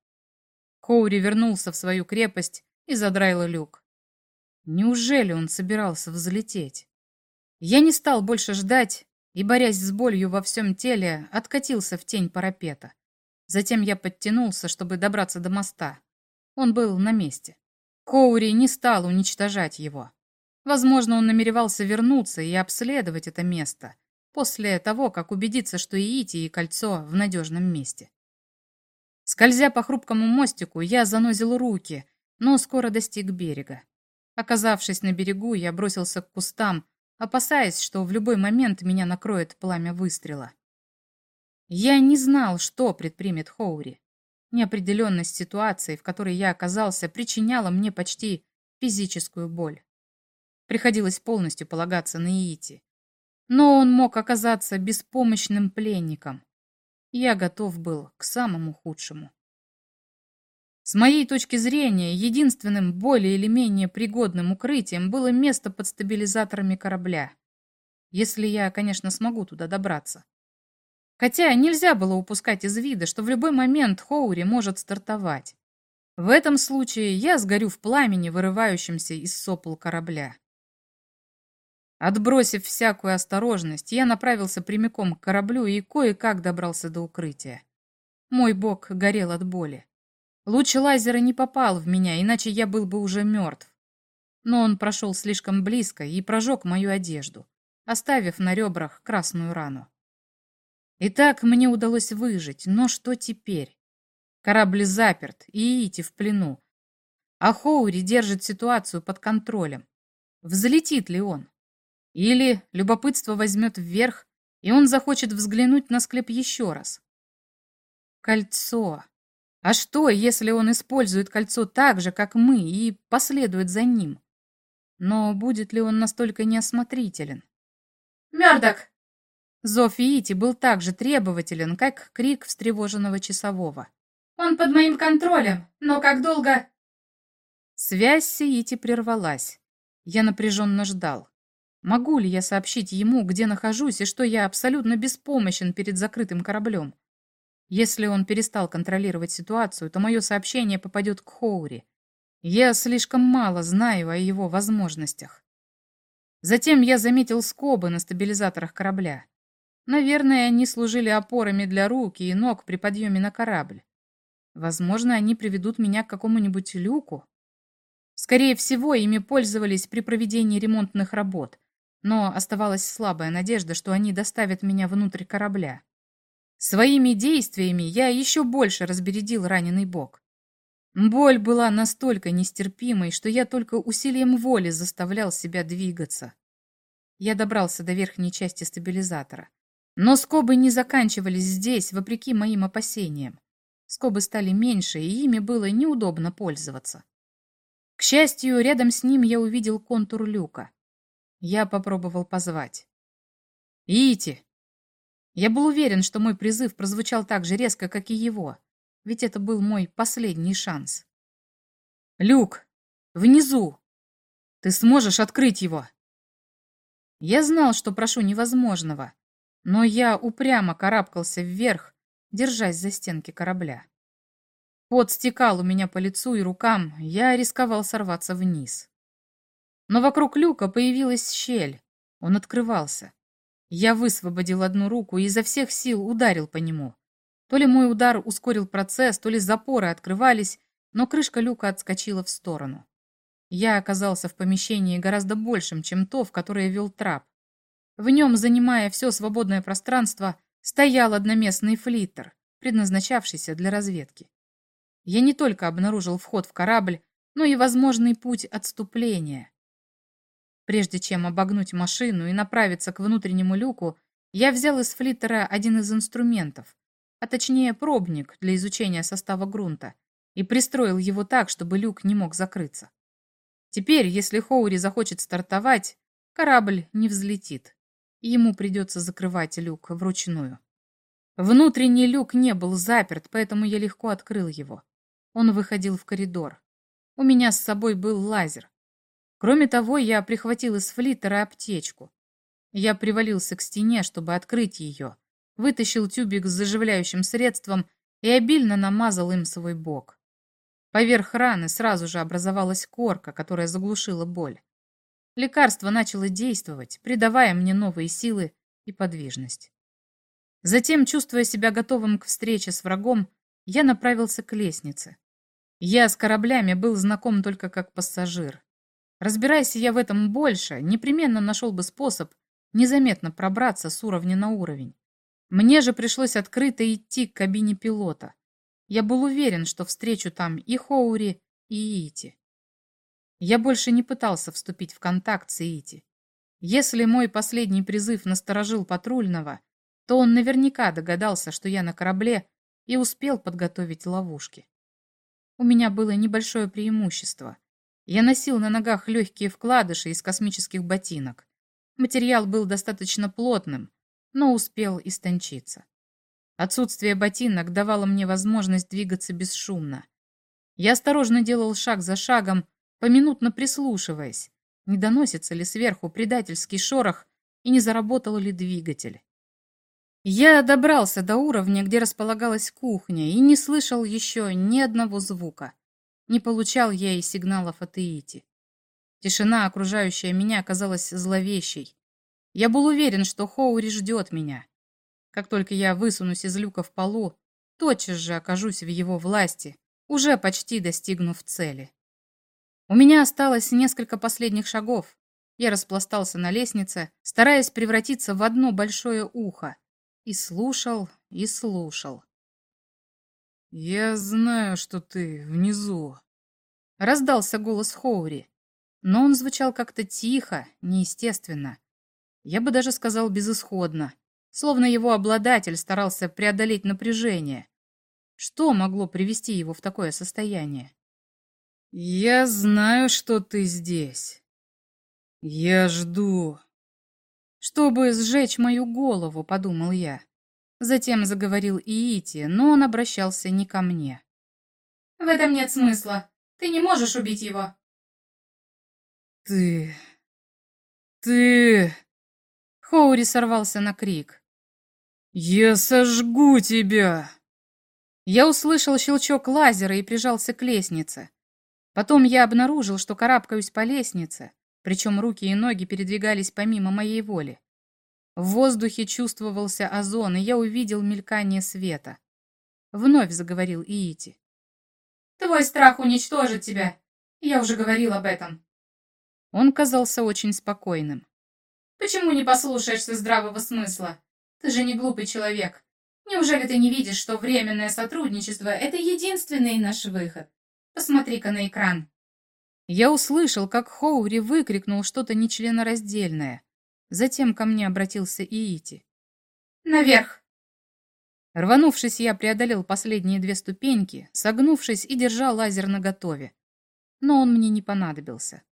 Хоури вернулся в свою крепость и задраил люк. Неужели он собирался взлететь? Я не стал больше ждать и, борясь с болью во всем теле, откатился в тень парапета. Затем я подтянулся, чтобы добраться до моста. Он был на месте. Коури не стал уничтожать его. Возможно, он намеревался вернуться и обследовать это место после того, как убедиться, что Иити и кольцо в надежном месте. Скользя по хрупкому мостику, я занозил руки, но скоро достиг берега. Оказавшись на берегу, я бросился к кустам, опасаясь, что в любой момент меня накроет пламя выстрела. Я не знал, что предпримет Хоури. Неопределенность ситуации, в которой я оказался, причиняла мне почти физическую боль. Приходилось полностью полагаться на Иити. Но он мог оказаться беспомощным пленником. Я готов был к самому худшему. С моей точки зрения, единственным более или менее пригодным укрытием было место под стабилизаторами корабля. Если я, конечно, смогу туда добраться. Хотя нельзя было упускать из вида, что в любой момент Хоури может стартовать. В этом случае я сгорю в пламени, вырывающемся из сопл корабля. Отбросив всякую осторожность, я направился прямиком к кораблю и кое-как добрался до укрытия. Мой бок горел от боли. Луч лазера не попал в меня, иначе я был бы уже мертв. Но он прошел слишком близко и прожег мою одежду, оставив на ребрах красную рану. Итак, мне удалось выжить, но что теперь? Корабль заперт, и Ити в плену. А Хоури держит ситуацию под контролем. Взлетит ли он? Или любопытство возьмет вверх, и он захочет взглянуть на склеп еще раз? Кольцо. А что, если он использует кольцо так же, как мы, и последует за ним? Но будет ли он настолько неосмотрителен? «Мёрдок!» Зов Ити был так же требователен, как крик встревоженного часового. «Он под моим контролем, но как долго...» Связь с Ити прервалась. Я напряженно ждал. Могу ли я сообщить ему, где нахожусь и что я абсолютно беспомощен перед закрытым кораблем? Если он перестал контролировать ситуацию, то мое сообщение попадет к Хоури. Я слишком мало знаю о его возможностях. Затем я заметил скобы на стабилизаторах корабля. Наверное, они служили опорами для рук и ног при подъеме на корабль. Возможно, они приведут меня к какому-нибудь люку. Скорее всего, ими пользовались при проведении ремонтных работ, но оставалась слабая надежда, что они доставят меня внутрь корабля. Своими действиями я еще больше разбередил раненый бок. Боль была настолько нестерпимой, что я только усилием воли заставлял себя двигаться. Я добрался до верхней части стабилизатора. Но скобы не заканчивались здесь, вопреки моим опасениям. Скобы стали меньше, и ими было неудобно пользоваться. К счастью, рядом с ним я увидел контур люка. Я попробовал позвать. «Ити!» Я был уверен, что мой призыв прозвучал так же резко, как и его, ведь это был мой последний шанс. «Люк! Внизу! Ты сможешь открыть его!» Я знал, что прошу невозможного, но я упрямо карабкался вверх, держась за стенки корабля. Пот стекал у меня по лицу и рукам, я рисковал сорваться вниз. Но вокруг люка появилась щель, он открывался. Я высвободил одну руку и изо всех сил ударил по нему. То ли мой удар ускорил процесс, то ли запоры открывались, но крышка люка отскочила в сторону. Я оказался в помещении гораздо большим, чем то, в которое вел трап. В нем, занимая все свободное пространство, стоял одноместный флиттер, предназначавшийся для разведки. Я не только обнаружил вход в корабль, но и возможный путь отступления. Прежде чем обогнуть машину и направиться к внутреннему люку, я взял из флиттера один из инструментов, а точнее пробник для изучения состава грунта, и пристроил его так, чтобы люк не мог закрыться. Теперь, если Хоури захочет стартовать, корабль не взлетит. Ему придется закрывать люк вручную. Внутренний люк не был заперт, поэтому я легко открыл его. Он выходил в коридор. У меня с собой был лазер. Кроме того, я прихватил из флиттера аптечку. Я привалился к стене, чтобы открыть ее, вытащил тюбик с заживляющим средством и обильно намазал им свой бок. Поверх раны сразу же образовалась корка, которая заглушила боль. Лекарство начало действовать, придавая мне новые силы и подвижность. Затем, чувствуя себя готовым к встрече с врагом, я направился к лестнице. Я с кораблями был знаком только как пассажир. Разбираясь я в этом больше, непременно нашел бы способ незаметно пробраться с уровня на уровень. Мне же пришлось открыто идти к кабине пилота. Я был уверен, что встречу там и Хоури, и Ити. Я больше не пытался вступить в контакт с Ити. Если мой последний призыв насторожил патрульного, то он наверняка догадался, что я на корабле и успел подготовить ловушки. У меня было небольшое преимущество — я носил на ногах легкие вкладыши из космических ботинок. Материал был достаточно плотным, но успел истончиться. Отсутствие ботинок давало мне возможность двигаться бесшумно. Я осторожно делал шаг за шагом, поминутно прислушиваясь, не доносится ли сверху предательский шорох и не заработал ли двигатель. Я добрался до уровня, где располагалась кухня, и не слышал еще ни одного звука. Не получал я и сигналов от Иити. Тишина, окружающая меня, оказалась зловещей. Я был уверен, что Хоури ждет меня. Как только я высунусь из люка в полу, тотчас же окажусь в его власти, уже почти достигнув цели. У меня осталось несколько последних шагов. Я распластался на лестнице, стараясь превратиться в одно большое ухо, и слушал, и слушал. «Я знаю, что ты внизу», — раздался голос Хоури, но он звучал как-то тихо, неестественно. Я бы даже сказал безысходно, словно его обладатель старался преодолеть напряжение. Что могло привести его в такое состояние? «Я знаю, что ты здесь. Я жду». «Чтобы сжечь мою голову», — подумал я. Затем заговорил Иити, но он обращался не ко мне. «В этом нет смысла. Ты не можешь убить его». «Ты... ты...» Хоури сорвался на крик. «Я сожгу тебя!» Я услышал щелчок лазера и прижался к лестнице. Потом я обнаружил, что карабкаюсь по лестнице, причем руки и ноги передвигались помимо моей воли. В воздухе чувствовался озон, и я увидел мелькание света. Вновь заговорил Иити. «Твой страх уничтожит тебя. Я уже говорил об этом». Он казался очень спокойным. «Почему не послушаешься здравого смысла? Ты же не глупый человек. Неужели ты не видишь, что временное сотрудничество — это единственный наш выход? Посмотри-ка на экран». Я услышал, как Хоури выкрикнул что-то нечленораздельное. Затем ко мне обратился Иити. «Наверх!» Рванувшись, я преодолел последние две ступеньки, согнувшись и держал лазер наготове. Но он мне не понадобился.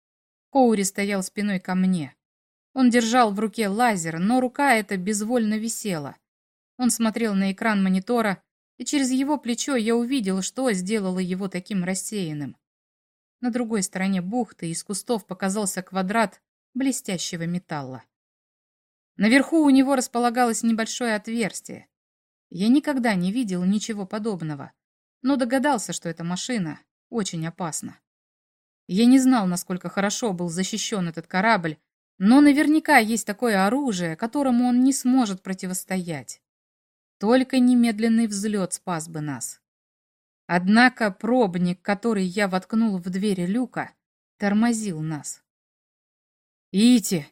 Хоури стоял спиной ко мне. Он держал в руке лазер, но рука эта безвольно висела. Он смотрел на экран монитора, и через его плечо я увидел, что сделало его таким рассеянным. На другой стороне бухты из кустов показался квадрат блестящего металла. Наверху у него располагалось небольшое отверстие. Я никогда не видел ничего подобного, но догадался, что эта машина очень опасна. Я не знал, насколько хорошо был защищен этот корабль, но наверняка есть такое оружие, которому он не сможет противостоять. Только немедленный взлет спас бы нас. Однако пробник, который я воткнул в двери люка, тормозил нас. «Ити!»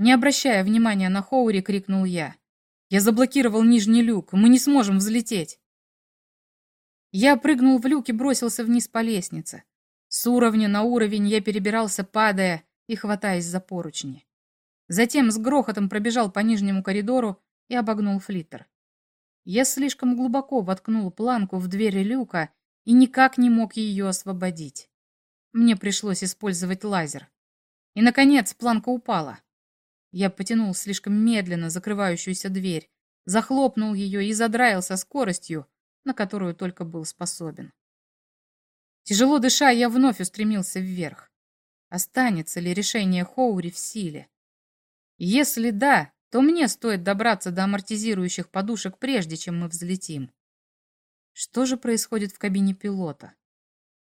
Не обращая внимания на Хоури, крикнул я. «Я заблокировал нижний люк, мы не сможем взлететь!» Я прыгнул в люк и бросился вниз по лестнице. С уровня на уровень я перебирался, падая и хватаясь за поручни. Затем с грохотом пробежал по нижнему коридору и обогнул флиттер. Я слишком глубоко воткнул планку в дверь люка и никак не мог ее освободить. Мне пришлось использовать лазер. И, наконец, планка упала. Я потянул слишком медленно закрывающуюся дверь, захлопнул ее и задраил со скоростью, на которую только был способен. Тяжело дыша, я вновь устремился вверх. Останется ли решение Хоури в силе? Если да, то мне стоит добраться до амортизирующих подушек, прежде чем мы взлетим. Что же происходит в кабине пилота?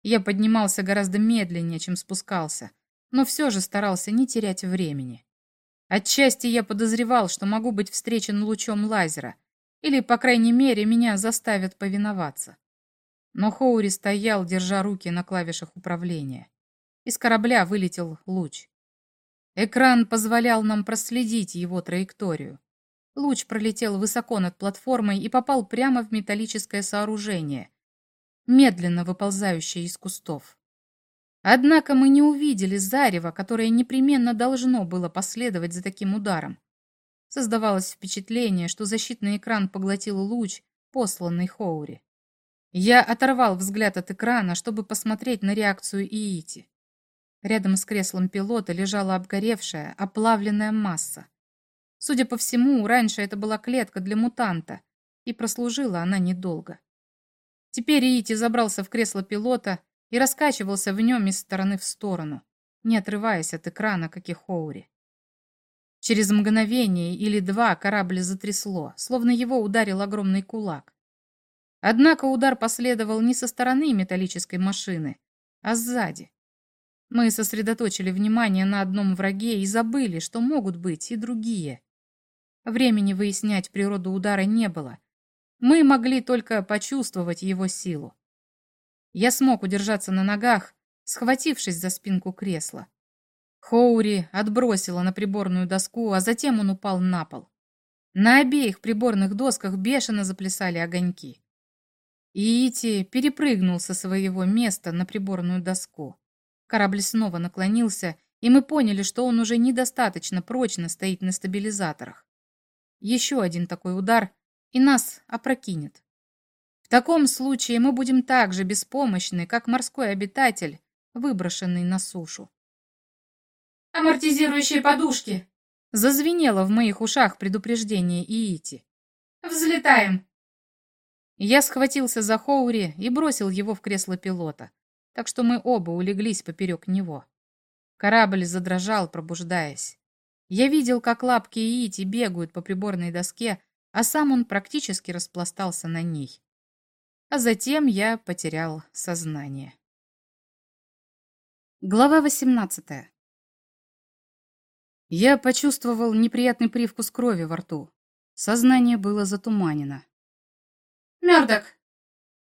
Я поднимался гораздо медленнее, чем спускался, но все же старался не терять времени. Отчасти я подозревал, что могу быть встречен лучом лазера, или, по крайней мере, меня заставят повиноваться. Но Хоури стоял, держа руки на клавишах управления. Из корабля вылетел луч. Экран позволял нам проследить его траекторию. Луч пролетел высоко над платформой и попал прямо в металлическое сооружение, медленно выползающее из кустов. Однако мы не увидели зарева, которое непременно должно было последовать за таким ударом. Создавалось впечатление, что защитный экран поглотил луч, посланный Хоури. Я оторвал взгляд от экрана, чтобы посмотреть на реакцию Иити. Рядом с креслом пилота лежала обгоревшая, оплавленная масса. Судя по всему, раньше это была клетка для мутанта, и прослужила она недолго. Теперь Иити забрался в кресло пилота и раскачивался в нем из стороны в сторону, не отрываясь от экрана, как и Хоури. Через мгновение или два корабль затрясло, словно его ударил огромный кулак. Однако удар последовал не со стороны металлической машины, а сзади. Мы сосредоточили внимание на одном враге и забыли, что могут быть и другие. Времени выяснять природу удара не было. Мы могли только почувствовать его силу. Я смог удержаться на ногах, схватившись за спинку кресла. Хоури отбросила на приборную доску, а затем он упал на пол. На обеих приборных досках бешено заплясали огоньки. Иити перепрыгнул со своего места на приборную доску. Корабль снова наклонился, и мы поняли, что он уже недостаточно прочно стоит на стабилизаторах. Еще один такой удар, и нас опрокинет. В таком случае мы будем так же беспомощны, как морской обитатель, выброшенный на сушу. Амортизирующие подушки!» Зазвенело в моих ушах предупреждение Иити. «Взлетаем!» Я схватился за Хоури и бросил его в кресло пилота, так что мы оба улеглись поперек него. Корабль задрожал, пробуждаясь. Я видел, как лапки Иити бегают по приборной доске, а сам он практически распластался на ней. А затем я потерял сознание. Глава восемнадцатая. Я почувствовал неприятный привкус крови во рту. Сознание было затуманено. «Мёрдок!»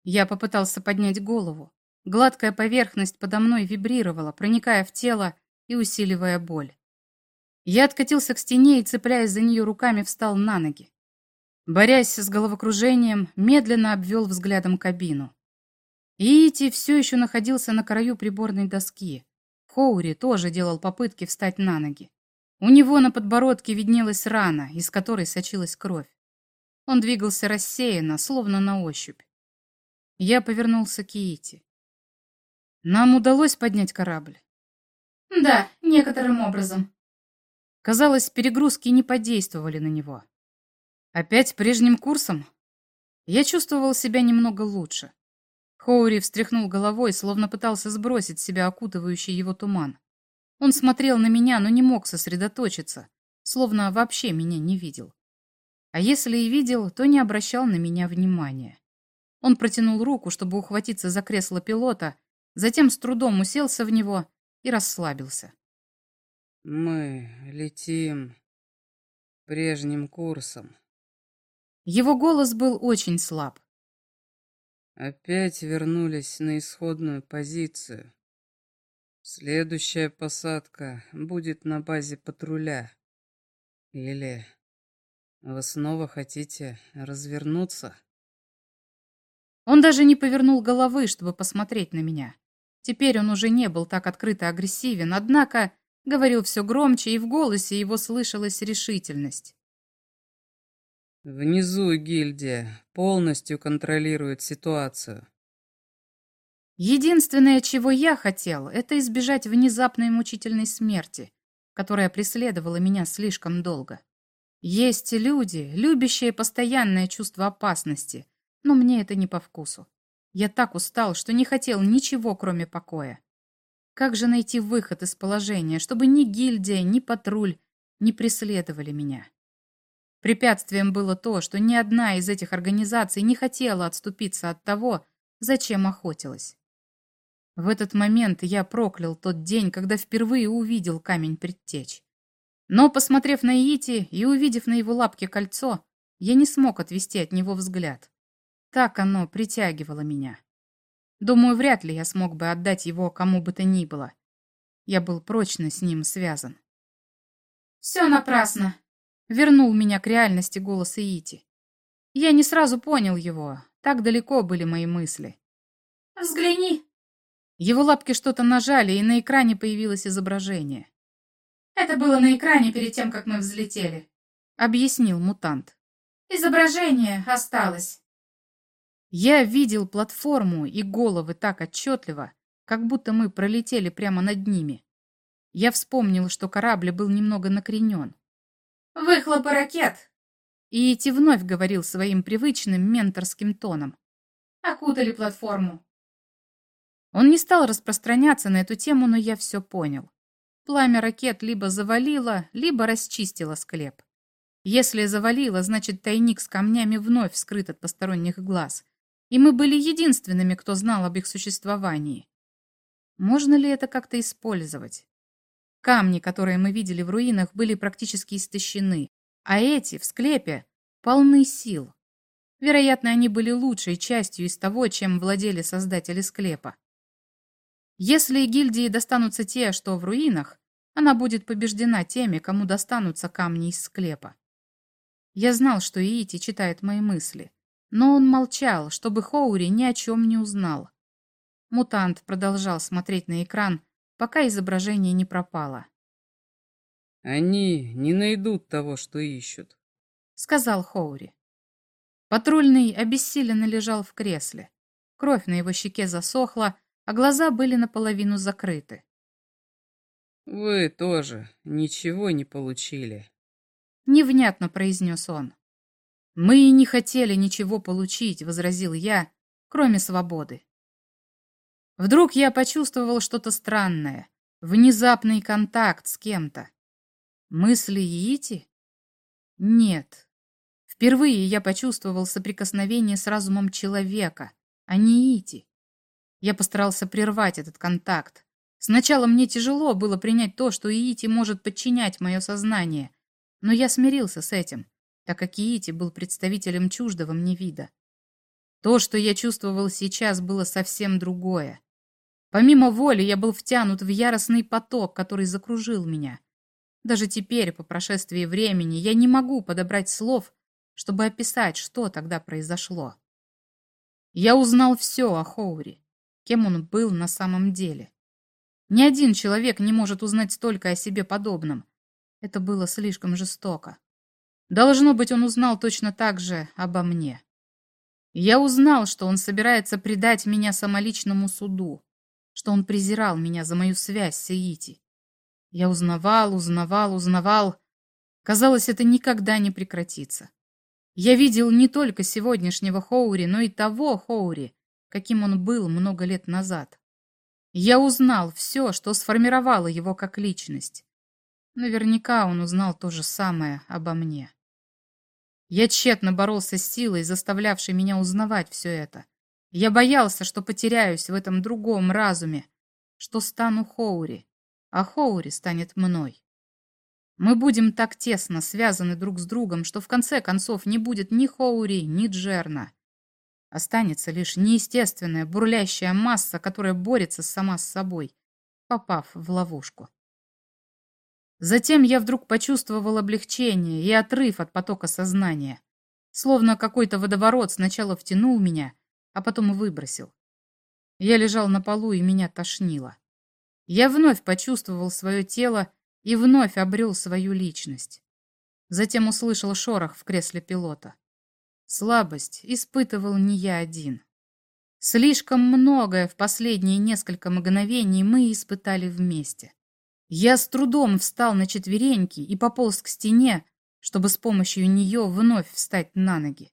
Я попытался поднять голову. Гладкая поверхность подо мной вибрировала, проникая в тело и усиливая боль. Я откатился к стене и, цепляясь за нее руками, встал на ноги. Борясь с головокружением, медленно обвел взглядом кабину. Иити все еще находился на краю приборной доски. Хоури тоже делал попытки встать на ноги. У него на подбородке виднелась рана, из которой сочилась кровь. Он двигался рассеянно, словно на ощупь. Я повернулся к Иити. Нам удалось поднять корабль. Да, некоторым образом. Казалось, перегрузки не подействовали на него. Опять прежним курсом? Я чувствовал себя немного лучше. Хоури встряхнул головой, словно пытался сбросить с себя окутывающий его туман. Он смотрел на меня, но не мог сосредоточиться, словно вообще меня не видел. А если и видел, то не обращал на меня внимания. Он протянул руку, чтобы ухватиться за кресло пилота, затем с трудом уселся в него и расслабился. «Мы летим прежним курсом». Его голос был очень слаб. «Опять вернулись на исходную позицию. Следующая посадка будет на базе патруля. Или вы снова хотите развернуться? Он даже не повернул головы, чтобы посмотреть на меня. Теперь он уже не был так открыто агрессивен, однако говорил все громче, и в голосе его слышалась решительность. Внизу гильдия полностью контролирует ситуацию. Единственное, чего я хотел, это избежать внезапной мучительной смерти, которая преследовала меня слишком долго. Есть люди, любящие постоянное чувство опасности, но мне это не по вкусу. Я так устал, что не хотел ничего, кроме покоя. Как же найти выход из положения, чтобы ни гильдия, ни патруль не преследовали меня? Препятствием было то, что ни одна из этих организаций не хотела отступиться от того, зачем охотилась. В этот момент я проклял тот день, когда впервые увидел камень предтеч. Но, посмотрев на Ити и увидев на его лапке кольцо, я не смог отвести от него взгляд. Так оно притягивало меня. Думаю, вряд ли я смог бы отдать его кому бы то ни было. Я был прочно с ним связан. «Все напрасно», — вернул меня к реальности голос Иити. Я не сразу понял его, так далеко были мои мысли. «Взгляни», его лапки что-то нажали, и на экране появилось изображение. «Это было на экране перед тем, как мы взлетели», — объяснил мутант. «Изображение осталось». Я видел платформу и головы так отчетливо, как будто мы пролетели прямо над ними. Я вспомнил, что корабль был немного накренен. «Выхлопы ракет!» И идти вновь говорил своим привычным менторским тоном. «Окутали платформу. Он не стал распространяться на эту тему, но я все понял. Пламя ракет либо завалило, либо расчистило склеп. Если завалило, значит тайник с камнями вновь скрыт от посторонних глаз, и мы были единственными, кто знал об их существовании. Можно ли это как-то использовать? Камни, которые мы видели в руинах, были практически истощены, а эти, в склепе, полны сил. Вероятно, они были лучшей частью из того, чем владели создатели склепа. Если гильдии достанутся те, что в руинах, она будет побеждена теми, кому достанутся камни из склепа. Я знал, что Иити читает мои мысли, но он молчал, чтобы Хоури ни о чем не узнал. Мутант продолжал смотреть на экран, пока изображение не пропало. «Они не найдут того, что ищут», — сказал Хоури. Патрульный обессиленно лежал в кресле. Кровь на его щеке засохла, а глаза были наполовину закрыты. «Вы тоже ничего не получили», — невнятно произнес он. «Мы и не хотели ничего получить», — возразил я, — «кроме свободы». Вдруг я почувствовал что-то странное, внезапный контакт с кем-то. Мысли Иити? Нет. Впервые я почувствовал соприкосновение с разумом человека, а не Иити. Я постарался прервать этот контакт. Сначала мне тяжело было принять то, что Иити может подчинять мое сознание, но я смирился с этим, так как Иити был представителем чуждого мне вида. То, что я чувствовал сейчас, было совсем другое. Помимо воли я был втянут в яростный поток, который закружил меня. Даже теперь, по прошествии времени, я не могу подобрать слов, чтобы описать, что тогда произошло. Я узнал все о Хоури кем он был на самом деле. Ни один человек не может узнать столько о себе подобном. Это было слишком жестоко. Должно быть, он узнал точно так же обо мне. Я узнал, что он собирается предать меня самоличному суду, что он презирал меня за мою связь с Иити. Я узнавал, узнавал, узнавал. Казалось, это никогда не прекратится. Я видел не только сегодняшнего Хоури, но и того Хоури, каким он был много лет назад. Я узнал все, что сформировало его как личность. Наверняка он узнал то же самое обо мне. Я тщетно боролся с силой, заставлявшей меня узнавать все это. Я боялся, что потеряюсь в этом другом разуме, что стану Хоури, а Хоури станет мной. Мы будем так тесно связаны друг с другом, что в конце концов не будет ни Хоури, ни Джерна. Останется лишь неестественная бурлящая масса, которая борется сама с собой, попав в ловушку. Затем я вдруг почувствовал облегчение и отрыв от потока сознания. Словно какой-то водоворот сначала втянул меня, а потом выбросил. Я лежал на полу, и меня тошнило. Я вновь почувствовал свое тело и вновь обрел свою личность. Затем услышал шорох в кресле пилота. Слабость испытывал не я один. Слишком многое в последние несколько мгновений мы испытали вместе. Я с трудом встал на четвереньки и пополз к стене, чтобы с помощью нее вновь встать на ноги.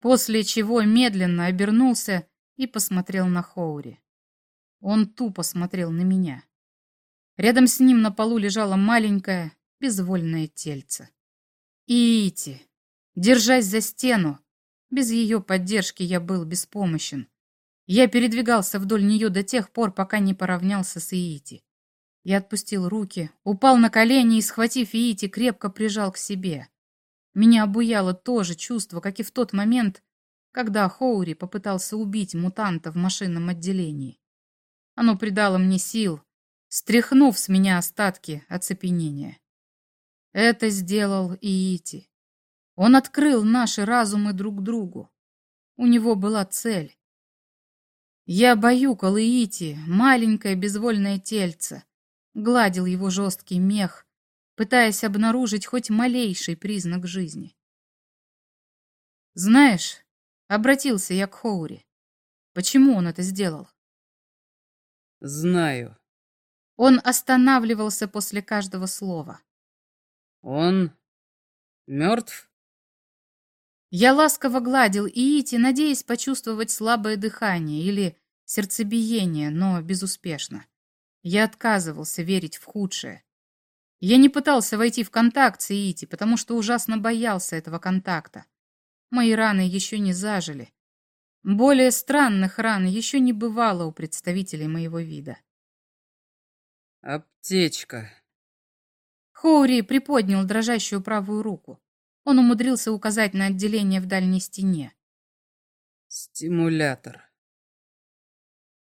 После чего медленно обернулся и посмотрел на Хоури. Он тупо смотрел на меня. Рядом с ним на полу лежало маленькое, безвольное тельце. Ити, держась за стену, без ее поддержки я был беспомощен. Я передвигался вдоль нее до тех пор, пока не поравнялся с Иити. Я отпустил руки, упал на колени и, схватив Иити, крепко прижал к себе. Меня обуяло то же чувство, как и в тот момент, когда Хоури попытался убить мутанта в машинном отделении. Оно придало мне сил, стряхнув с меня остатки оцепенения. Это сделал Иити. Он открыл наши разумы друг другу. У него была цель. Я баюкал Иити, маленькое безвольное тельце, гладил его жесткий мех, пытаясь обнаружить хоть малейший признак жизни. «Знаешь», — обратился я к Хоури, — «почему он это сделал?» «Знаю». Он останавливался после каждого слова. «Он мертв?» Я ласково гладил Иити, надеясь почувствовать слабое дыхание или сердцебиение, но безуспешно. Я отказывался верить в худшее. Я не пытался войти в контакт с Иити, потому что ужасно боялся этого контакта. Мои раны еще не зажили. Более странных ран еще не бывало у представителей моего вида. Аптечка. Хоури приподнял дрожащую правую руку. Он умудрился указать на отделение в дальней стене. Стимулятор.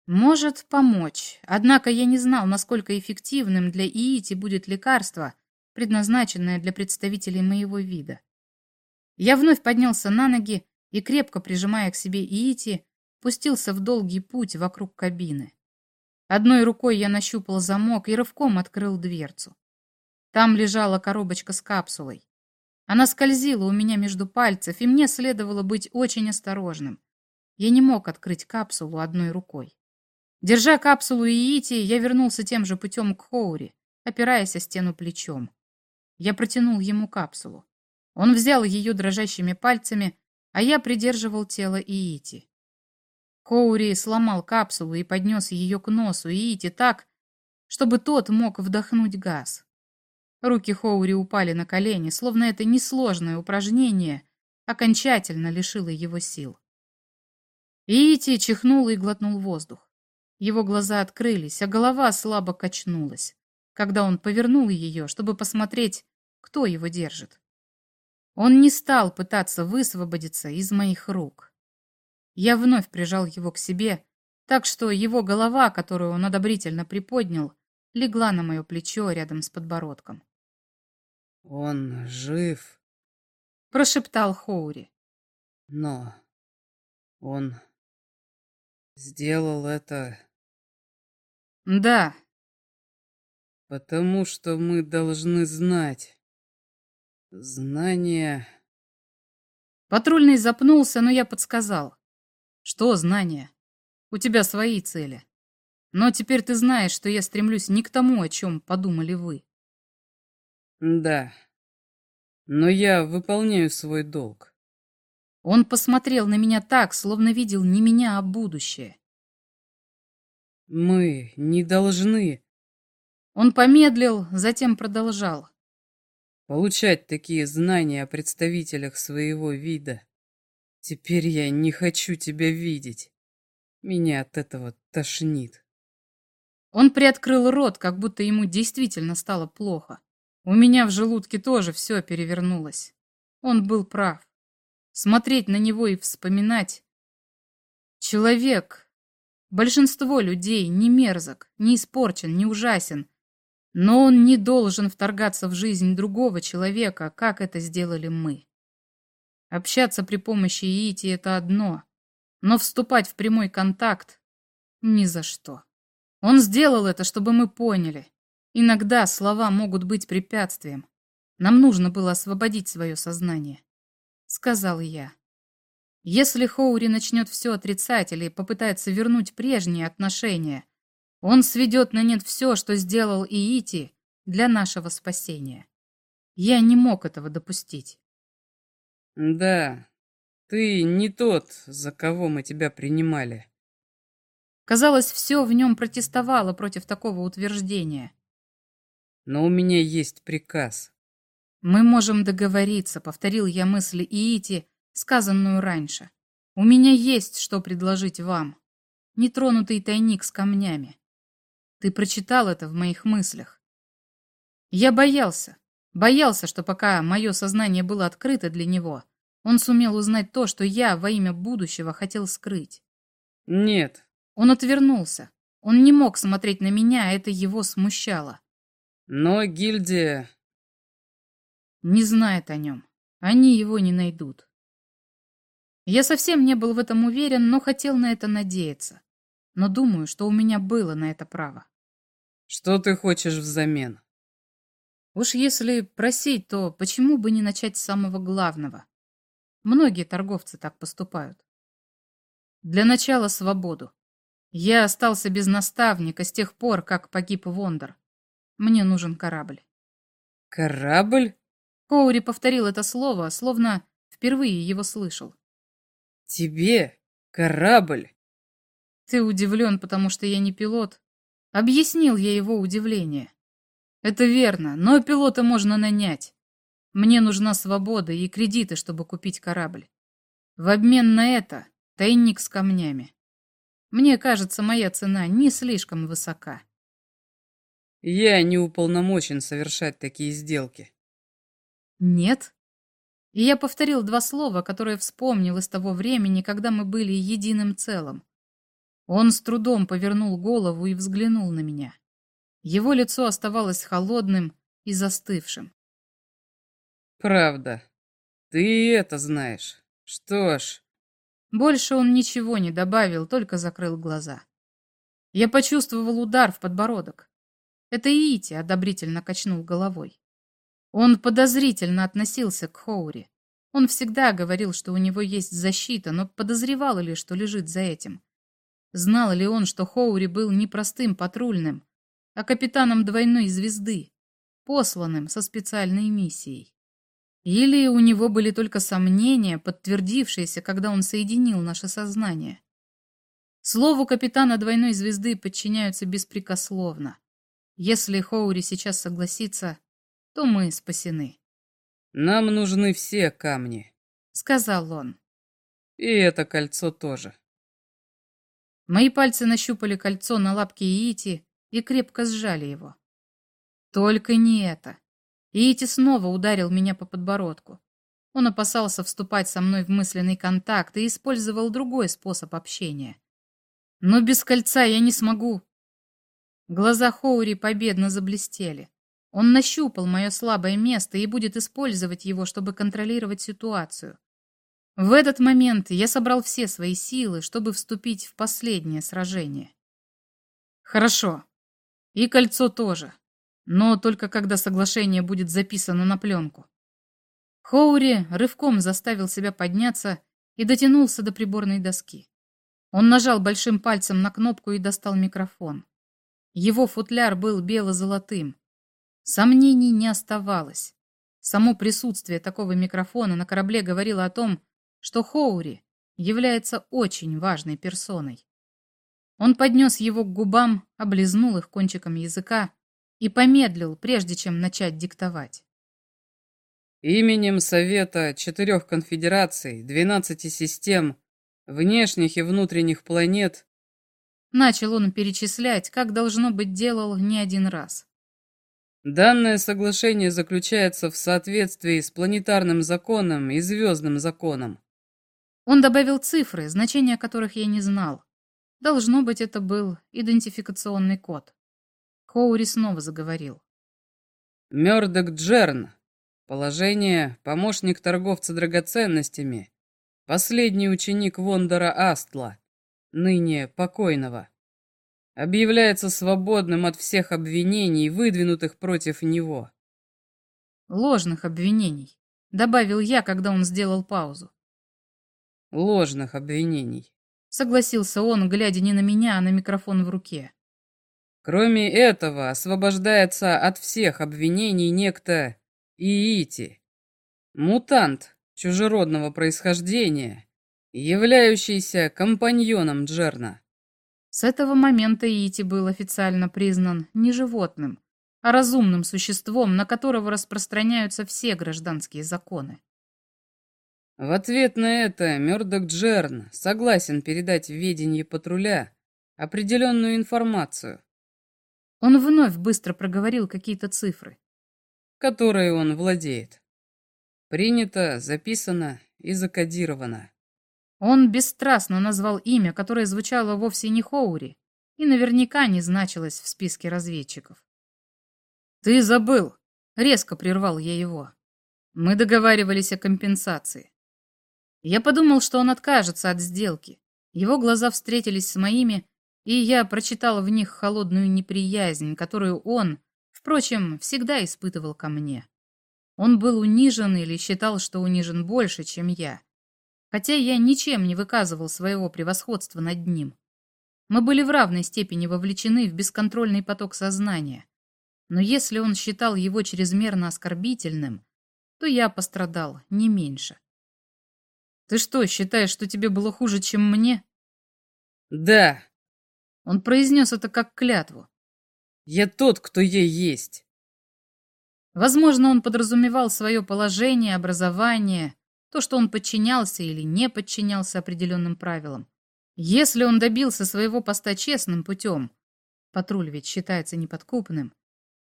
Может помочь, однако я не знал, насколько эффективным для Иити будет лекарство, предназначенное для представителей моего вида. Я вновь поднялся на ноги и, крепко прижимая к себе Иити, пустился в долгий путь вокруг кабины. Одной рукой я нащупал замок и рывком открыл дверцу. Там лежала коробочка с капсулой. Она скользила у меня между пальцев, и мне следовало быть очень осторожным. Я не мог открыть капсулу одной рукой. Держа капсулу Иити, я вернулся тем же путем к Хоури, опираясь о стену плечом. Я протянул ему капсулу. Он взял ее дрожащими пальцами, а я придерживал тело Иити. Хоури сломал капсулу и поднес ее к носу Иити так, чтобы тот мог вдохнуть газ. Руки Хоури упали на колени, словно это несложное упражнение окончательно лишило его сил. Иити чихнул и глотнул воздух. Его глаза открылись, а голова слабо качнулась, когда он повернул ее, чтобы посмотреть, кто его держит. Он не стал пытаться высвободиться из моих рук. Я вновь прижал его к себе, так что его голова, которую он одобрительно приподнял, легла на мое плечо рядом с подбородком. «Он жив», — прошептал Хоури. «Но он сделал это да. Потому что мы должны знать. Знание... Патрульный запнулся, но я подсказал. Что знание? У тебя свои цели. Но теперь ты знаешь, что я стремлюсь не к тому, о чем подумали вы. Да. Но я выполняю свой долг. Он посмотрел на меня так, словно видел не меня, а будущее. Мы не должны. Он помедлил, затем продолжал. Получать такие знания о представителях своего вида. Теперь я не хочу тебя видеть. Меня от этого тошнит. Он приоткрыл рот, как будто ему действительно стало плохо. У меня в желудке тоже все перевернулось. Он был прав. Смотреть на него и вспоминать. Человек, Большинство людей не мерзок, не испорчен, не ужасен. Но он не должен вторгаться в жизнь другого человека, как это сделали мы. Общаться при помощи ИИТи – это одно, но вступать в прямой контакт – ни за что. Он сделал это, чтобы мы поняли. Иногда слова могут быть препятствием. Нам нужно было освободить свое сознание. Сказал я. Если Хоури начнет все отрицать или попытается вернуть прежние отношения, он сведет на нет все, что сделал Иити для нашего спасения. Я не мог этого допустить. Да, ты не тот, за кого мы тебя принимали. Казалось, все в нем протестовало против такого утверждения. Но у меня есть приказ. Мы можем договориться, повторил я мысли Иити, сказанную раньше. У меня есть что предложить вам. Нетронутый тайник с камнями. Ты прочитал это в моих мыслях. Я боялся. Боялся, что пока мое сознание было открыто для него, он сумел узнать то, что я во имя будущего хотел скрыть. Нет. Он отвернулся. Он не мог смотреть на меня, а это его смущало. Но гильдия... Не знает о нем. Они его не найдут. Я совсем не был в этом уверен, но хотел на это надеяться. Но думаю, что у меня было на это право. Что ты хочешь взамен? Уж если просить, то почему бы не начать с самого главного? Многие торговцы так поступают. Для начала свободу. Я остался без наставника с тех пор, как погиб Вондор. Мне нужен корабль. Корабль? Коури повторил это слово, словно впервые его слышал. Тебе? Корабль? Ты удивлен, потому что я не пилот. Объяснил я его удивление. Это верно, но пилота можно нанять. Мне нужна свобода и кредиты, чтобы купить корабль. В обмен на это тайник с камнями. Мне кажется, моя цена не слишком высока. Я не уполномочен совершать такие сделки. Нет? И я повторил два слова, которые вспомнил из того времени, когда мы были единым целым. Он с трудом повернул голову и взглянул на меня. Его лицо оставалось холодным и застывшим. Правда. Ты это знаешь. Что ж... Больше он ничего не добавил, только закрыл глаза. Я почувствовал удар в подбородок. Это Иити одобрительно качнул головой. Он подозрительно относился к Хоури. Он всегда говорил, что у него есть защита, но подозревал ли, что лежит за этим. Знал ли он, что Хоури был не простым патрульным, а капитаном двойной звезды, посланным со специальной миссией? Или у него были только сомнения, подтвердившиеся, когда он соединил наше сознание? Слову капитана двойной звезды подчиняются беспрекословно. Если Хоури сейчас согласится, то мы спасены. «Нам нужны все камни», — сказал он. «И это кольцо тоже». Мои пальцы нащупали кольцо на лапке Иити и крепко сжали его. Только не это. Иити снова ударил меня по подбородку. Он опасался вступать со мной в мысленный контакт и использовал другой способ общения. Но без кольца я не смогу. Глаза Хоури победно заблестели. Он нащупал мое слабое место и будет использовать его, чтобы контролировать ситуацию. В этот момент я собрал все свои силы, чтобы вступить в последнее сражение. Хорошо. И кольцо тоже но только когда соглашение будет записано на пленку. Хоури рывком заставил себя подняться и дотянулся до приборной доски. Он нажал большим пальцем на кнопку и достал микрофон. Его футляр был бело-золотым. Сомнений не оставалось. Само присутствие такого микрофона на корабле говорило о том, что Хоури является очень важной персоной. Он поднес его к губам, облизнул их кончиком языка и помедлил, прежде чем начать диктовать. Именем Совета четырех конфедераций, двенадцати систем, внешних и внутренних планет Начал он перечислять, как должно быть делал не один раз. Данное соглашение заключается в соответствии с планетарным законом и звездным законом. Он добавил цифры, значения которых я не знал. Должно быть, это был идентификационный код. Коури снова заговорил. Мёрдок Джерн. Положение помощник торговца драгоценностями. Последний ученик Вондора Астла, ныне покойного. Объявляется свободным от всех обвинений, выдвинутых против него. Ложных обвинений, добавил я, когда он сделал паузу. Ложных обвинений. Согласился он, глядя не на меня, а на микрофон в руке. Кроме этого, освобождается от всех обвинений некто Иити, мутант чужеродного происхождения, являющийся компаньоном Джерна. С этого момента Иити был официально признан не животным, а разумным существом, на которого распространяются все гражданские законы. В ответ на это Мёрдок Джерн согласен передать в ведение патруля определенную информацию, он вновь быстро проговорил какие-то цифры. Которые он владеет. Принято, записано и закодировано. Он бесстрастно назвал имя, которое звучало вовсе не Хоури и наверняка не значилось в списке разведчиков. «Ты забыл!» — резко прервал я его. «Мы договаривались о компенсации». Я подумал, что он откажется от сделки. Его глаза встретились с моими, и я прочитала в них холодную неприязнь, которую он, впрочем, всегда испытывал ко мне. Он был унижен или считал, что унижен больше, чем я. Хотя я ничем не выказывал своего превосходства над ним. Мы были в равной степени вовлечены в бесконтрольный поток сознания. Но если он считал его чрезмерно оскорбительным, то я пострадал не меньше. «Ты что, считаешь, что тебе было хуже, чем мне?» «Да», Он произнес это как клятву. «Я тот, кто я есть». Возможно, он подразумевал свое положение, образование, то, что он подчинялся или не подчинялся определенным правилам. Если он добился своего поста честным путем, патруль ведь считается неподкупным,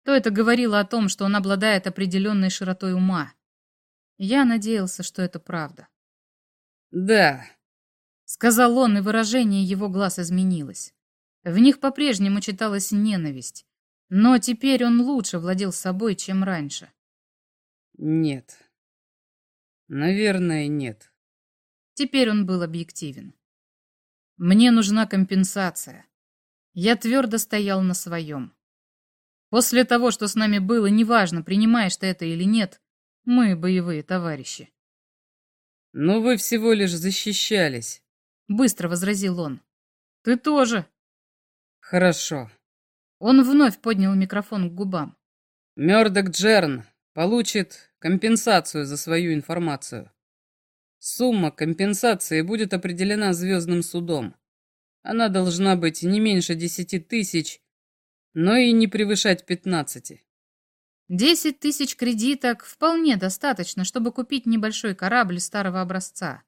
то это говорило о том, что он обладает определенной широтой ума. Я надеялся, что это правда. «Да», — сказал он, и выражение его глаз изменилось. В них по-прежнему читалась ненависть, но теперь он лучше владел собой, чем раньше. «Нет. Наверное, нет». Теперь он был объективен. Мне нужна компенсация. Я твердо стоял на своем. После того, что с нами было, неважно, принимаешь ты это или нет, мы боевые товарищи. Но вы всего лишь защищались. Быстро возразил он. Ты тоже. Хорошо. Он вновь поднял микрофон к губам. Мёрдок Джерн получит компенсацию за свою информацию. Сумма компенсации будет определена звездным судом. Она должна быть не меньше десяти тысяч, но и не превышать пятнадцати. Десять тысяч кредиток вполне достаточно, чтобы купить небольшой корабль старого образца.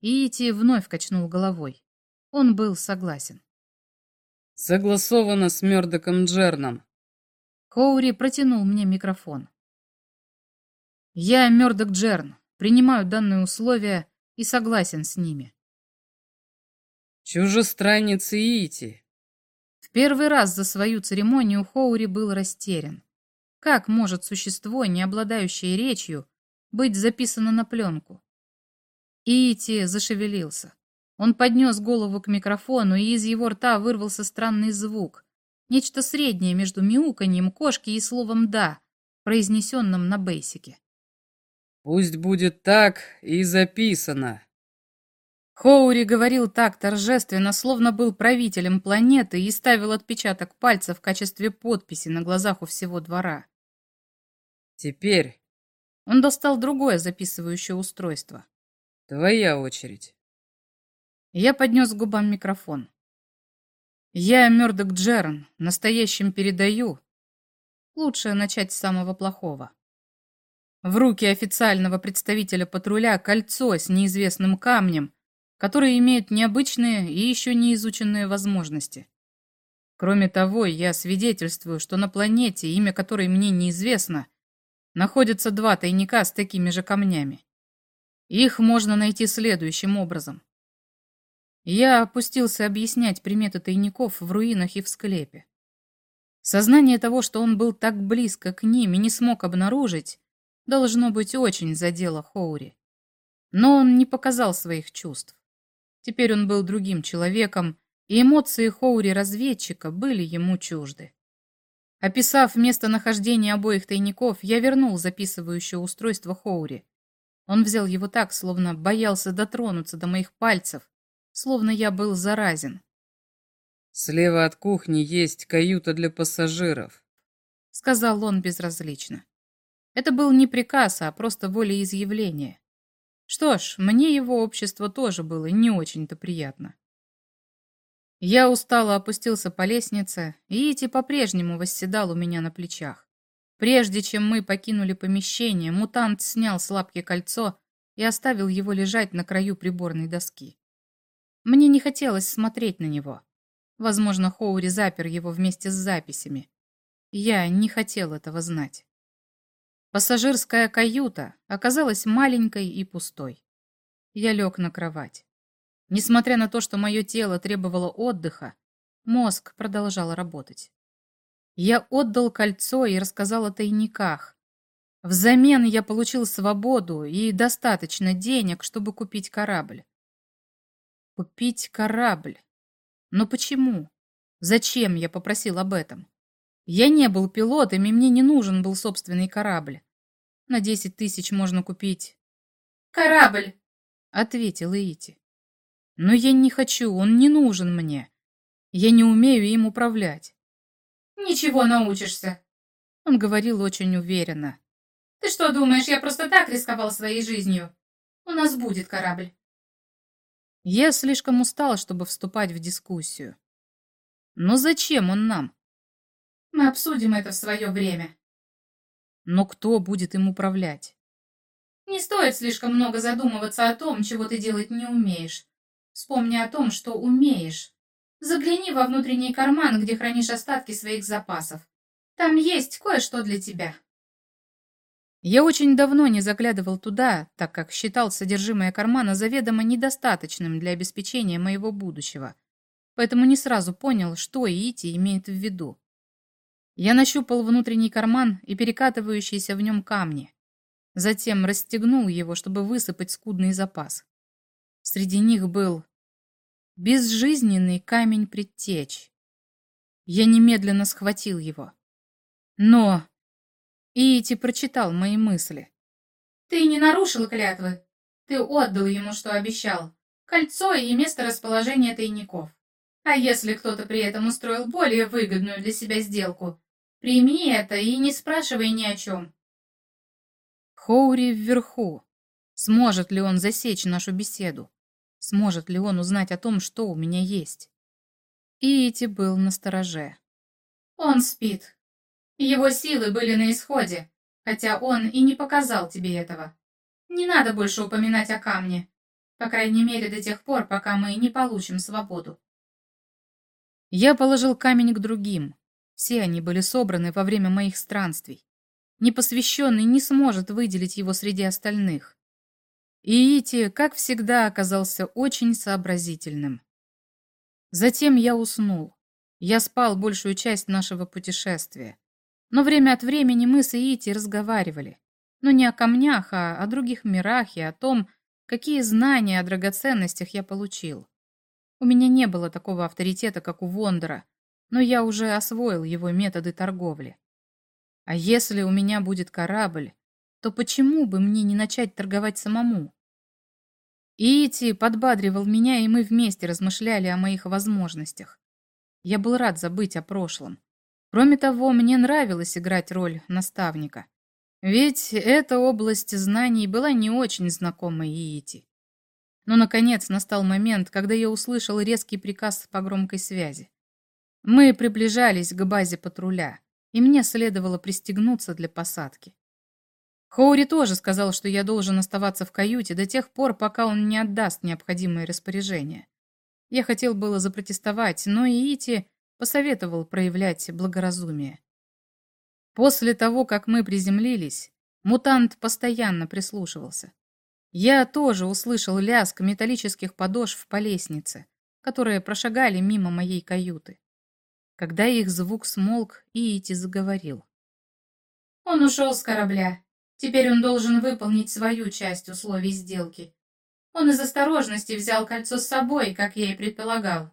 Иити вновь качнул головой. Он был согласен. Согласовано с Мёрдоком Джерном. Коури протянул мне микрофон. Я Мёрдок Джерн, принимаю данные условия и согласен с ними. Чужестранец Иити. В первый раз за свою церемонию Хоури был растерян. Как может существо, не обладающее речью, быть записано на пленку? Иити зашевелился. Он поднес голову к микрофону, и из его рта вырвался странный звук. Нечто среднее между мяуканьем кошки и словом «да», произнесенным на бейсике. Пусть будет так и записано. Хоури говорил так торжественно, словно был правителем планеты и ставил отпечаток пальца в качестве подписи на глазах у всего двора. Теперь он достал другое записывающее устройство. Твоя очередь. Я поднес к губам микрофон. Я Мёрдок Джерн, настоящим передаю. Лучше начать с самого плохого. В руки официального представителя патруля кольцо с неизвестным камнем, который имеет необычные и еще не изученные возможности. Кроме того, я свидетельствую, что на планете, имя которой мне неизвестно, находятся два тайника с такими же камнями. Их можно найти следующим образом. Я опустился объяснять приметы тайников в руинах и в склепе. Сознание того, что он был так близко к ним и не смог обнаружить, должно быть, очень задело Хоури. Но он не показал своих чувств. Теперь он был другим человеком, и эмоции Хоури-разведчика были ему чужды. Описав местонахождение обоих тайников, я вернул записывающее устройство Хоури. Он взял его так, словно боялся дотронуться до моих пальцев, словно я был заразен. «Слева от кухни есть каюта для пассажиров», — сказал он безразлично. Это был не приказ, а просто волеизъявление. Что ж, мне его общество тоже было не очень-то приятно. Я устало опустился по лестнице, и Ити по-прежнему восседал у меня на плечах. Прежде чем мы покинули помещение, мутант снял с лапки кольцо и оставил его лежать на краю приборной доски. Мне не хотелось смотреть на него. Возможно, Хоури запер его вместе с записями. Я не хотел этого знать. Пассажирская каюта оказалась маленькой и пустой. Я лег на кровать. Несмотря на то, что мое тело требовало отдыха, мозг продолжал работать. Я отдал кольцо и рассказал о тайниках. Взамен я получил свободу и достаточно денег, чтобы купить корабль. Купить корабль. Но почему? Зачем я попросил об этом? Я не был пилотом, и мне не нужен был собственный корабль. На десять тысяч можно купить... «Корабль!» — ответил Ити. «Но я не хочу, он не нужен мне. Я не умею им управлять». «Ничего научишься», — он говорил очень уверенно. «Ты что думаешь, я просто так рисковал своей жизнью? У нас будет корабль». Я слишком устал, чтобы вступать в дискуссию. Но зачем он нам? Мы обсудим это в свое время. Но кто будет им управлять? Не стоит слишком много задумываться о том, чего ты делать не умеешь. Вспомни о том, что умеешь. Загляни во внутренний карман, где хранишь остатки своих запасов. Там есть кое-что для тебя. Я очень давно не заглядывал туда, так как считал содержимое кармана заведомо недостаточным для обеспечения моего будущего, поэтому не сразу понял, что Иити имеет в виду. Я нащупал внутренний карман и перекатывающиеся в нем камни. Затем расстегнул его, чтобы высыпать скудный запас. Среди них был безжизненный камень предтеч. Я немедленно схватил его. Но Иити прочитал мои мысли. «Ты не нарушил клятвы. Ты отдал ему, что обещал. Кольцо и место расположения тайников. А если кто-то при этом устроил более выгодную для себя сделку, прими это и не спрашивай ни о чем». Хоури вверху. Сможет ли он засечь нашу беседу? Сможет ли он узнать о том, что у меня есть? Иити был на стороже. «Он спит», его силы были на исходе, хотя он и не показал тебе этого. Не надо больше упоминать о камне, по крайней мере до тех пор, пока мы не получим свободу. Я положил камень к другим. Все они были собраны во время моих странствий. Непосвященный не сможет выделить его среди остальных. И Ити, как всегда, оказался очень сообразительным. Затем я уснул. Я спал большую часть нашего путешествия. Но время от времени мы с Иити разговаривали. Но не о камнях, а о других мирах и о том, какие знания о драгоценностях я получил. У меня не было такого авторитета, как у Вондора, но я уже освоил его методы торговли. А если у меня будет корабль, то почему бы мне не начать торговать самому? Ити подбадривал меня, и мы вместе размышляли о моих возможностях. Я был рад забыть о прошлом. Кроме того, мне нравилось играть роль наставника. Ведь эта область знаний была не очень знакома Иити. Но, наконец, настал момент, когда я услышал резкий приказ по громкой связи. Мы приближались к базе патруля, и мне следовало пристегнуться для посадки. Хоури тоже сказал, что я должен оставаться в каюте до тех пор, пока он не отдаст необходимые распоряжения. Я хотел было запротестовать, но Иити посоветовал проявлять благоразумие. После того, как мы приземлились, мутант постоянно прислушивался. Я тоже услышал лязг металлических подошв по лестнице, которые прошагали мимо моей каюты. Когда их звук смолк, Иити заговорил. «Он ушел с корабля. Теперь он должен выполнить свою часть условий сделки. Он из осторожности взял кольцо с собой, как я и предполагал.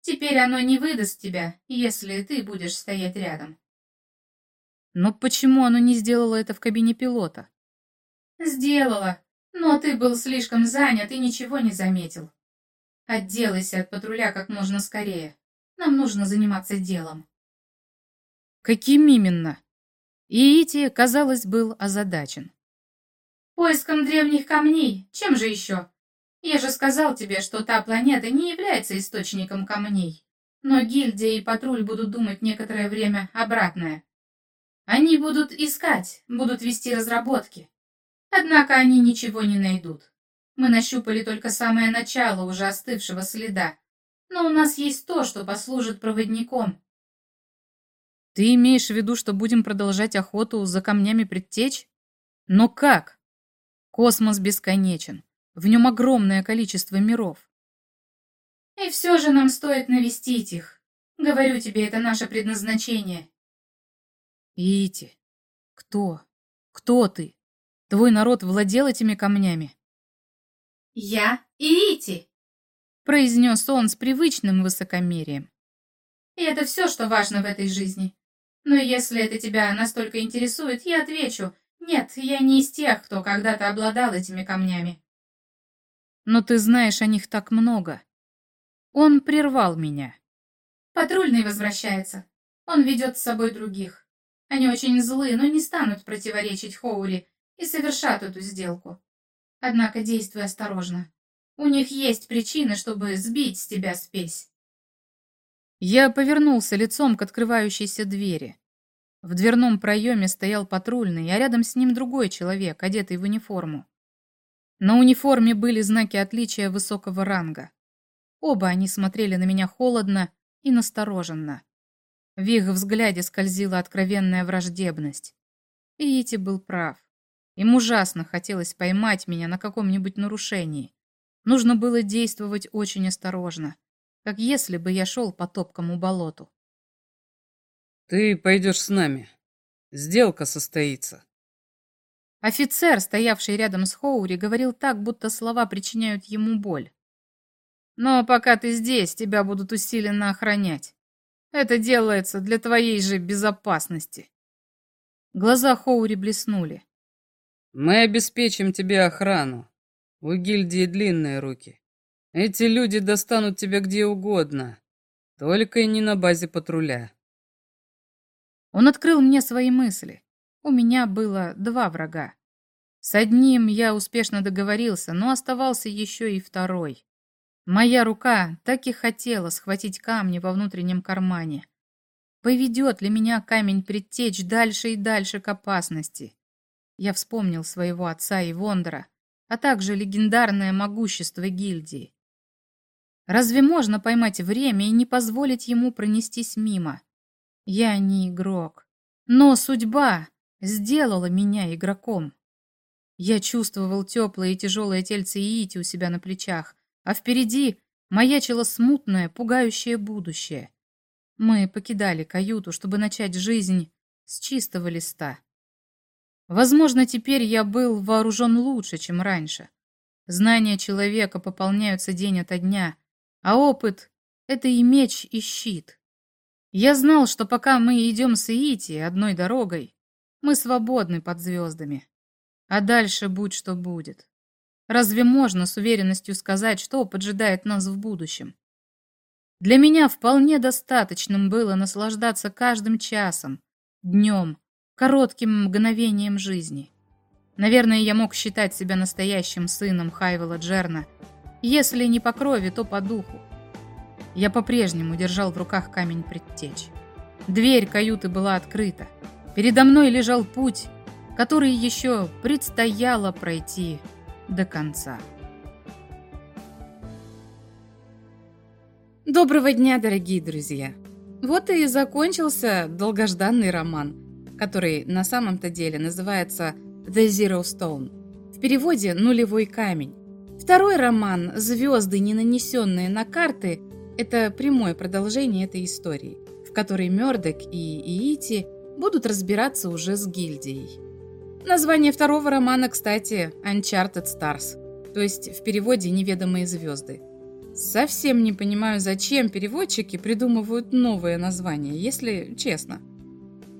Теперь оно не выдаст тебя, если ты будешь стоять рядом. Но почему оно не сделало это в кабине пилота? Сделала, но ты был слишком занят и ничего не заметил. Отделайся от патруля как можно скорее. Нам нужно заниматься делом. Каким именно? Иити, казалось, был озадачен. Поиском древних камней. Чем же еще? Я же сказал тебе, что та планета не является источником камней. Но гильдия и патруль будут думать некоторое время обратное. Они будут искать, будут вести разработки. Однако они ничего не найдут. Мы нащупали только самое начало уже остывшего следа. Но у нас есть то, что послужит проводником. Ты имеешь в виду, что будем продолжать охоту за камнями предтеч? Но как? Космос бесконечен. В нем огромное количество миров. И все же нам стоит навестить их. Говорю тебе, это наше предназначение. Ити, кто? Кто ты? Твой народ владел этими камнями? Я Ити, произнес он с привычным высокомерием. И это все, что важно в этой жизни. Но если это тебя настолько интересует, я отвечу, нет, я не из тех, кто когда-то обладал этими камнями но ты знаешь о них так много. Он прервал меня. Патрульный возвращается. Он ведет с собой других. Они очень злы, но не станут противоречить Хоури и совершат эту сделку. Однако действуй осторожно. У них есть причины, чтобы сбить с тебя спесь. Я повернулся лицом к открывающейся двери. В дверном проеме стоял патрульный, а рядом с ним другой человек, одетый в униформу. На униформе были знаки отличия высокого ранга. Оба они смотрели на меня холодно и настороженно. В их взгляде скользила откровенная враждебность. И Ити был прав. Им ужасно хотелось поймать меня на каком-нибудь нарушении. Нужно было действовать очень осторожно, как если бы я шел по топкому болоту. «Ты пойдешь с нами. Сделка состоится». Офицер, стоявший рядом с Хоури, говорил так, будто слова причиняют ему боль. «Но пока ты здесь, тебя будут усиленно охранять. Это делается для твоей же безопасности». Глаза Хоури блеснули. «Мы обеспечим тебе охрану. У гильдии длинные руки. Эти люди достанут тебя где угодно, только и не на базе патруля». Он открыл мне свои мысли. У меня было два врага. С одним я успешно договорился, но оставался еще и второй. Моя рука так и хотела схватить камни во внутреннем кармане. Поведет ли меня камень предтечь дальше и дальше к опасности? Я вспомнил своего отца и Вондора, а также легендарное могущество гильдии. Разве можно поймать время и не позволить ему пронестись мимо? Я не игрок, но судьба сделала меня игроком. Я чувствовал теплое и тяжелое тельце Иити у себя на плечах, а впереди маячило смутное, пугающее будущее. Мы покидали каюту, чтобы начать жизнь с чистого листа. Возможно, теперь я был вооружен лучше, чем раньше. Знания человека пополняются день ото дня, а опыт — это и меч, и щит. Я знал, что пока мы идем с Иити одной дорогой, мы свободны под звездами. А дальше будь что будет. Разве можно с уверенностью сказать, что поджидает нас в будущем? Для меня вполне достаточным было наслаждаться каждым часом, днем, коротким мгновением жизни. Наверное, я мог считать себя настоящим сыном Хайвела Джерна, если не по крови, то по духу. Я по-прежнему держал в руках камень предтеч. Дверь каюты была открыта. Передо мной лежал путь, который еще предстояло пройти до конца. Доброго дня, дорогие друзья! Вот и закончился долгожданный роман, который на самом-то деле называется «The Zero Stone». В переводе «Нулевой камень». Второй роман «Звезды, не нанесенные на карты» — это прямое продолжение этой истории, в которой Мёрдок и Иити будут разбираться уже с гильдией. Название второго романа, кстати, Uncharted Stars, то есть в переводе «Неведомые звезды». Совсем не понимаю, зачем переводчики придумывают новые названия, если честно.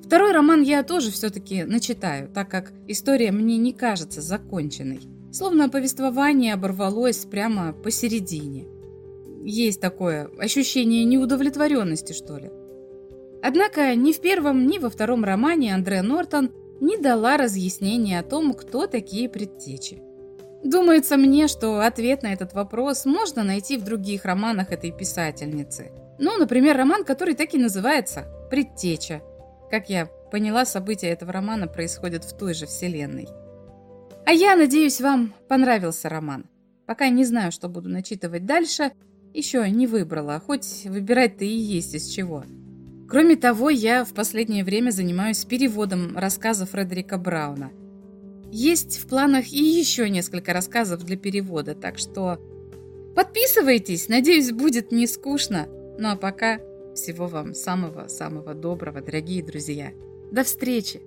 Второй роман я тоже все-таки начитаю, так как история мне не кажется законченной. Словно повествование оборвалось прямо посередине. Есть такое ощущение неудовлетворенности, что ли. Однако ни в первом, ни во втором романе Андре Нортон не дала разъяснения о том, кто такие предтечи. Думается мне, что ответ на этот вопрос можно найти в других романах этой писательницы. Ну, например, роман, который так и называется «Предтеча». Как я поняла, события этого романа происходят в той же вселенной. А я надеюсь, вам понравился роман. Пока не знаю, что буду начитывать дальше, еще не выбрала, хоть выбирать-то и есть из чего. Кроме того, я в последнее время занимаюсь переводом рассказов Фредерика Брауна – есть в планах и еще несколько рассказов для перевода, так что подписывайтесь, надеюсь, будет не скучно. Ну а пока всего вам самого-самого доброго, дорогие друзья. До встречи!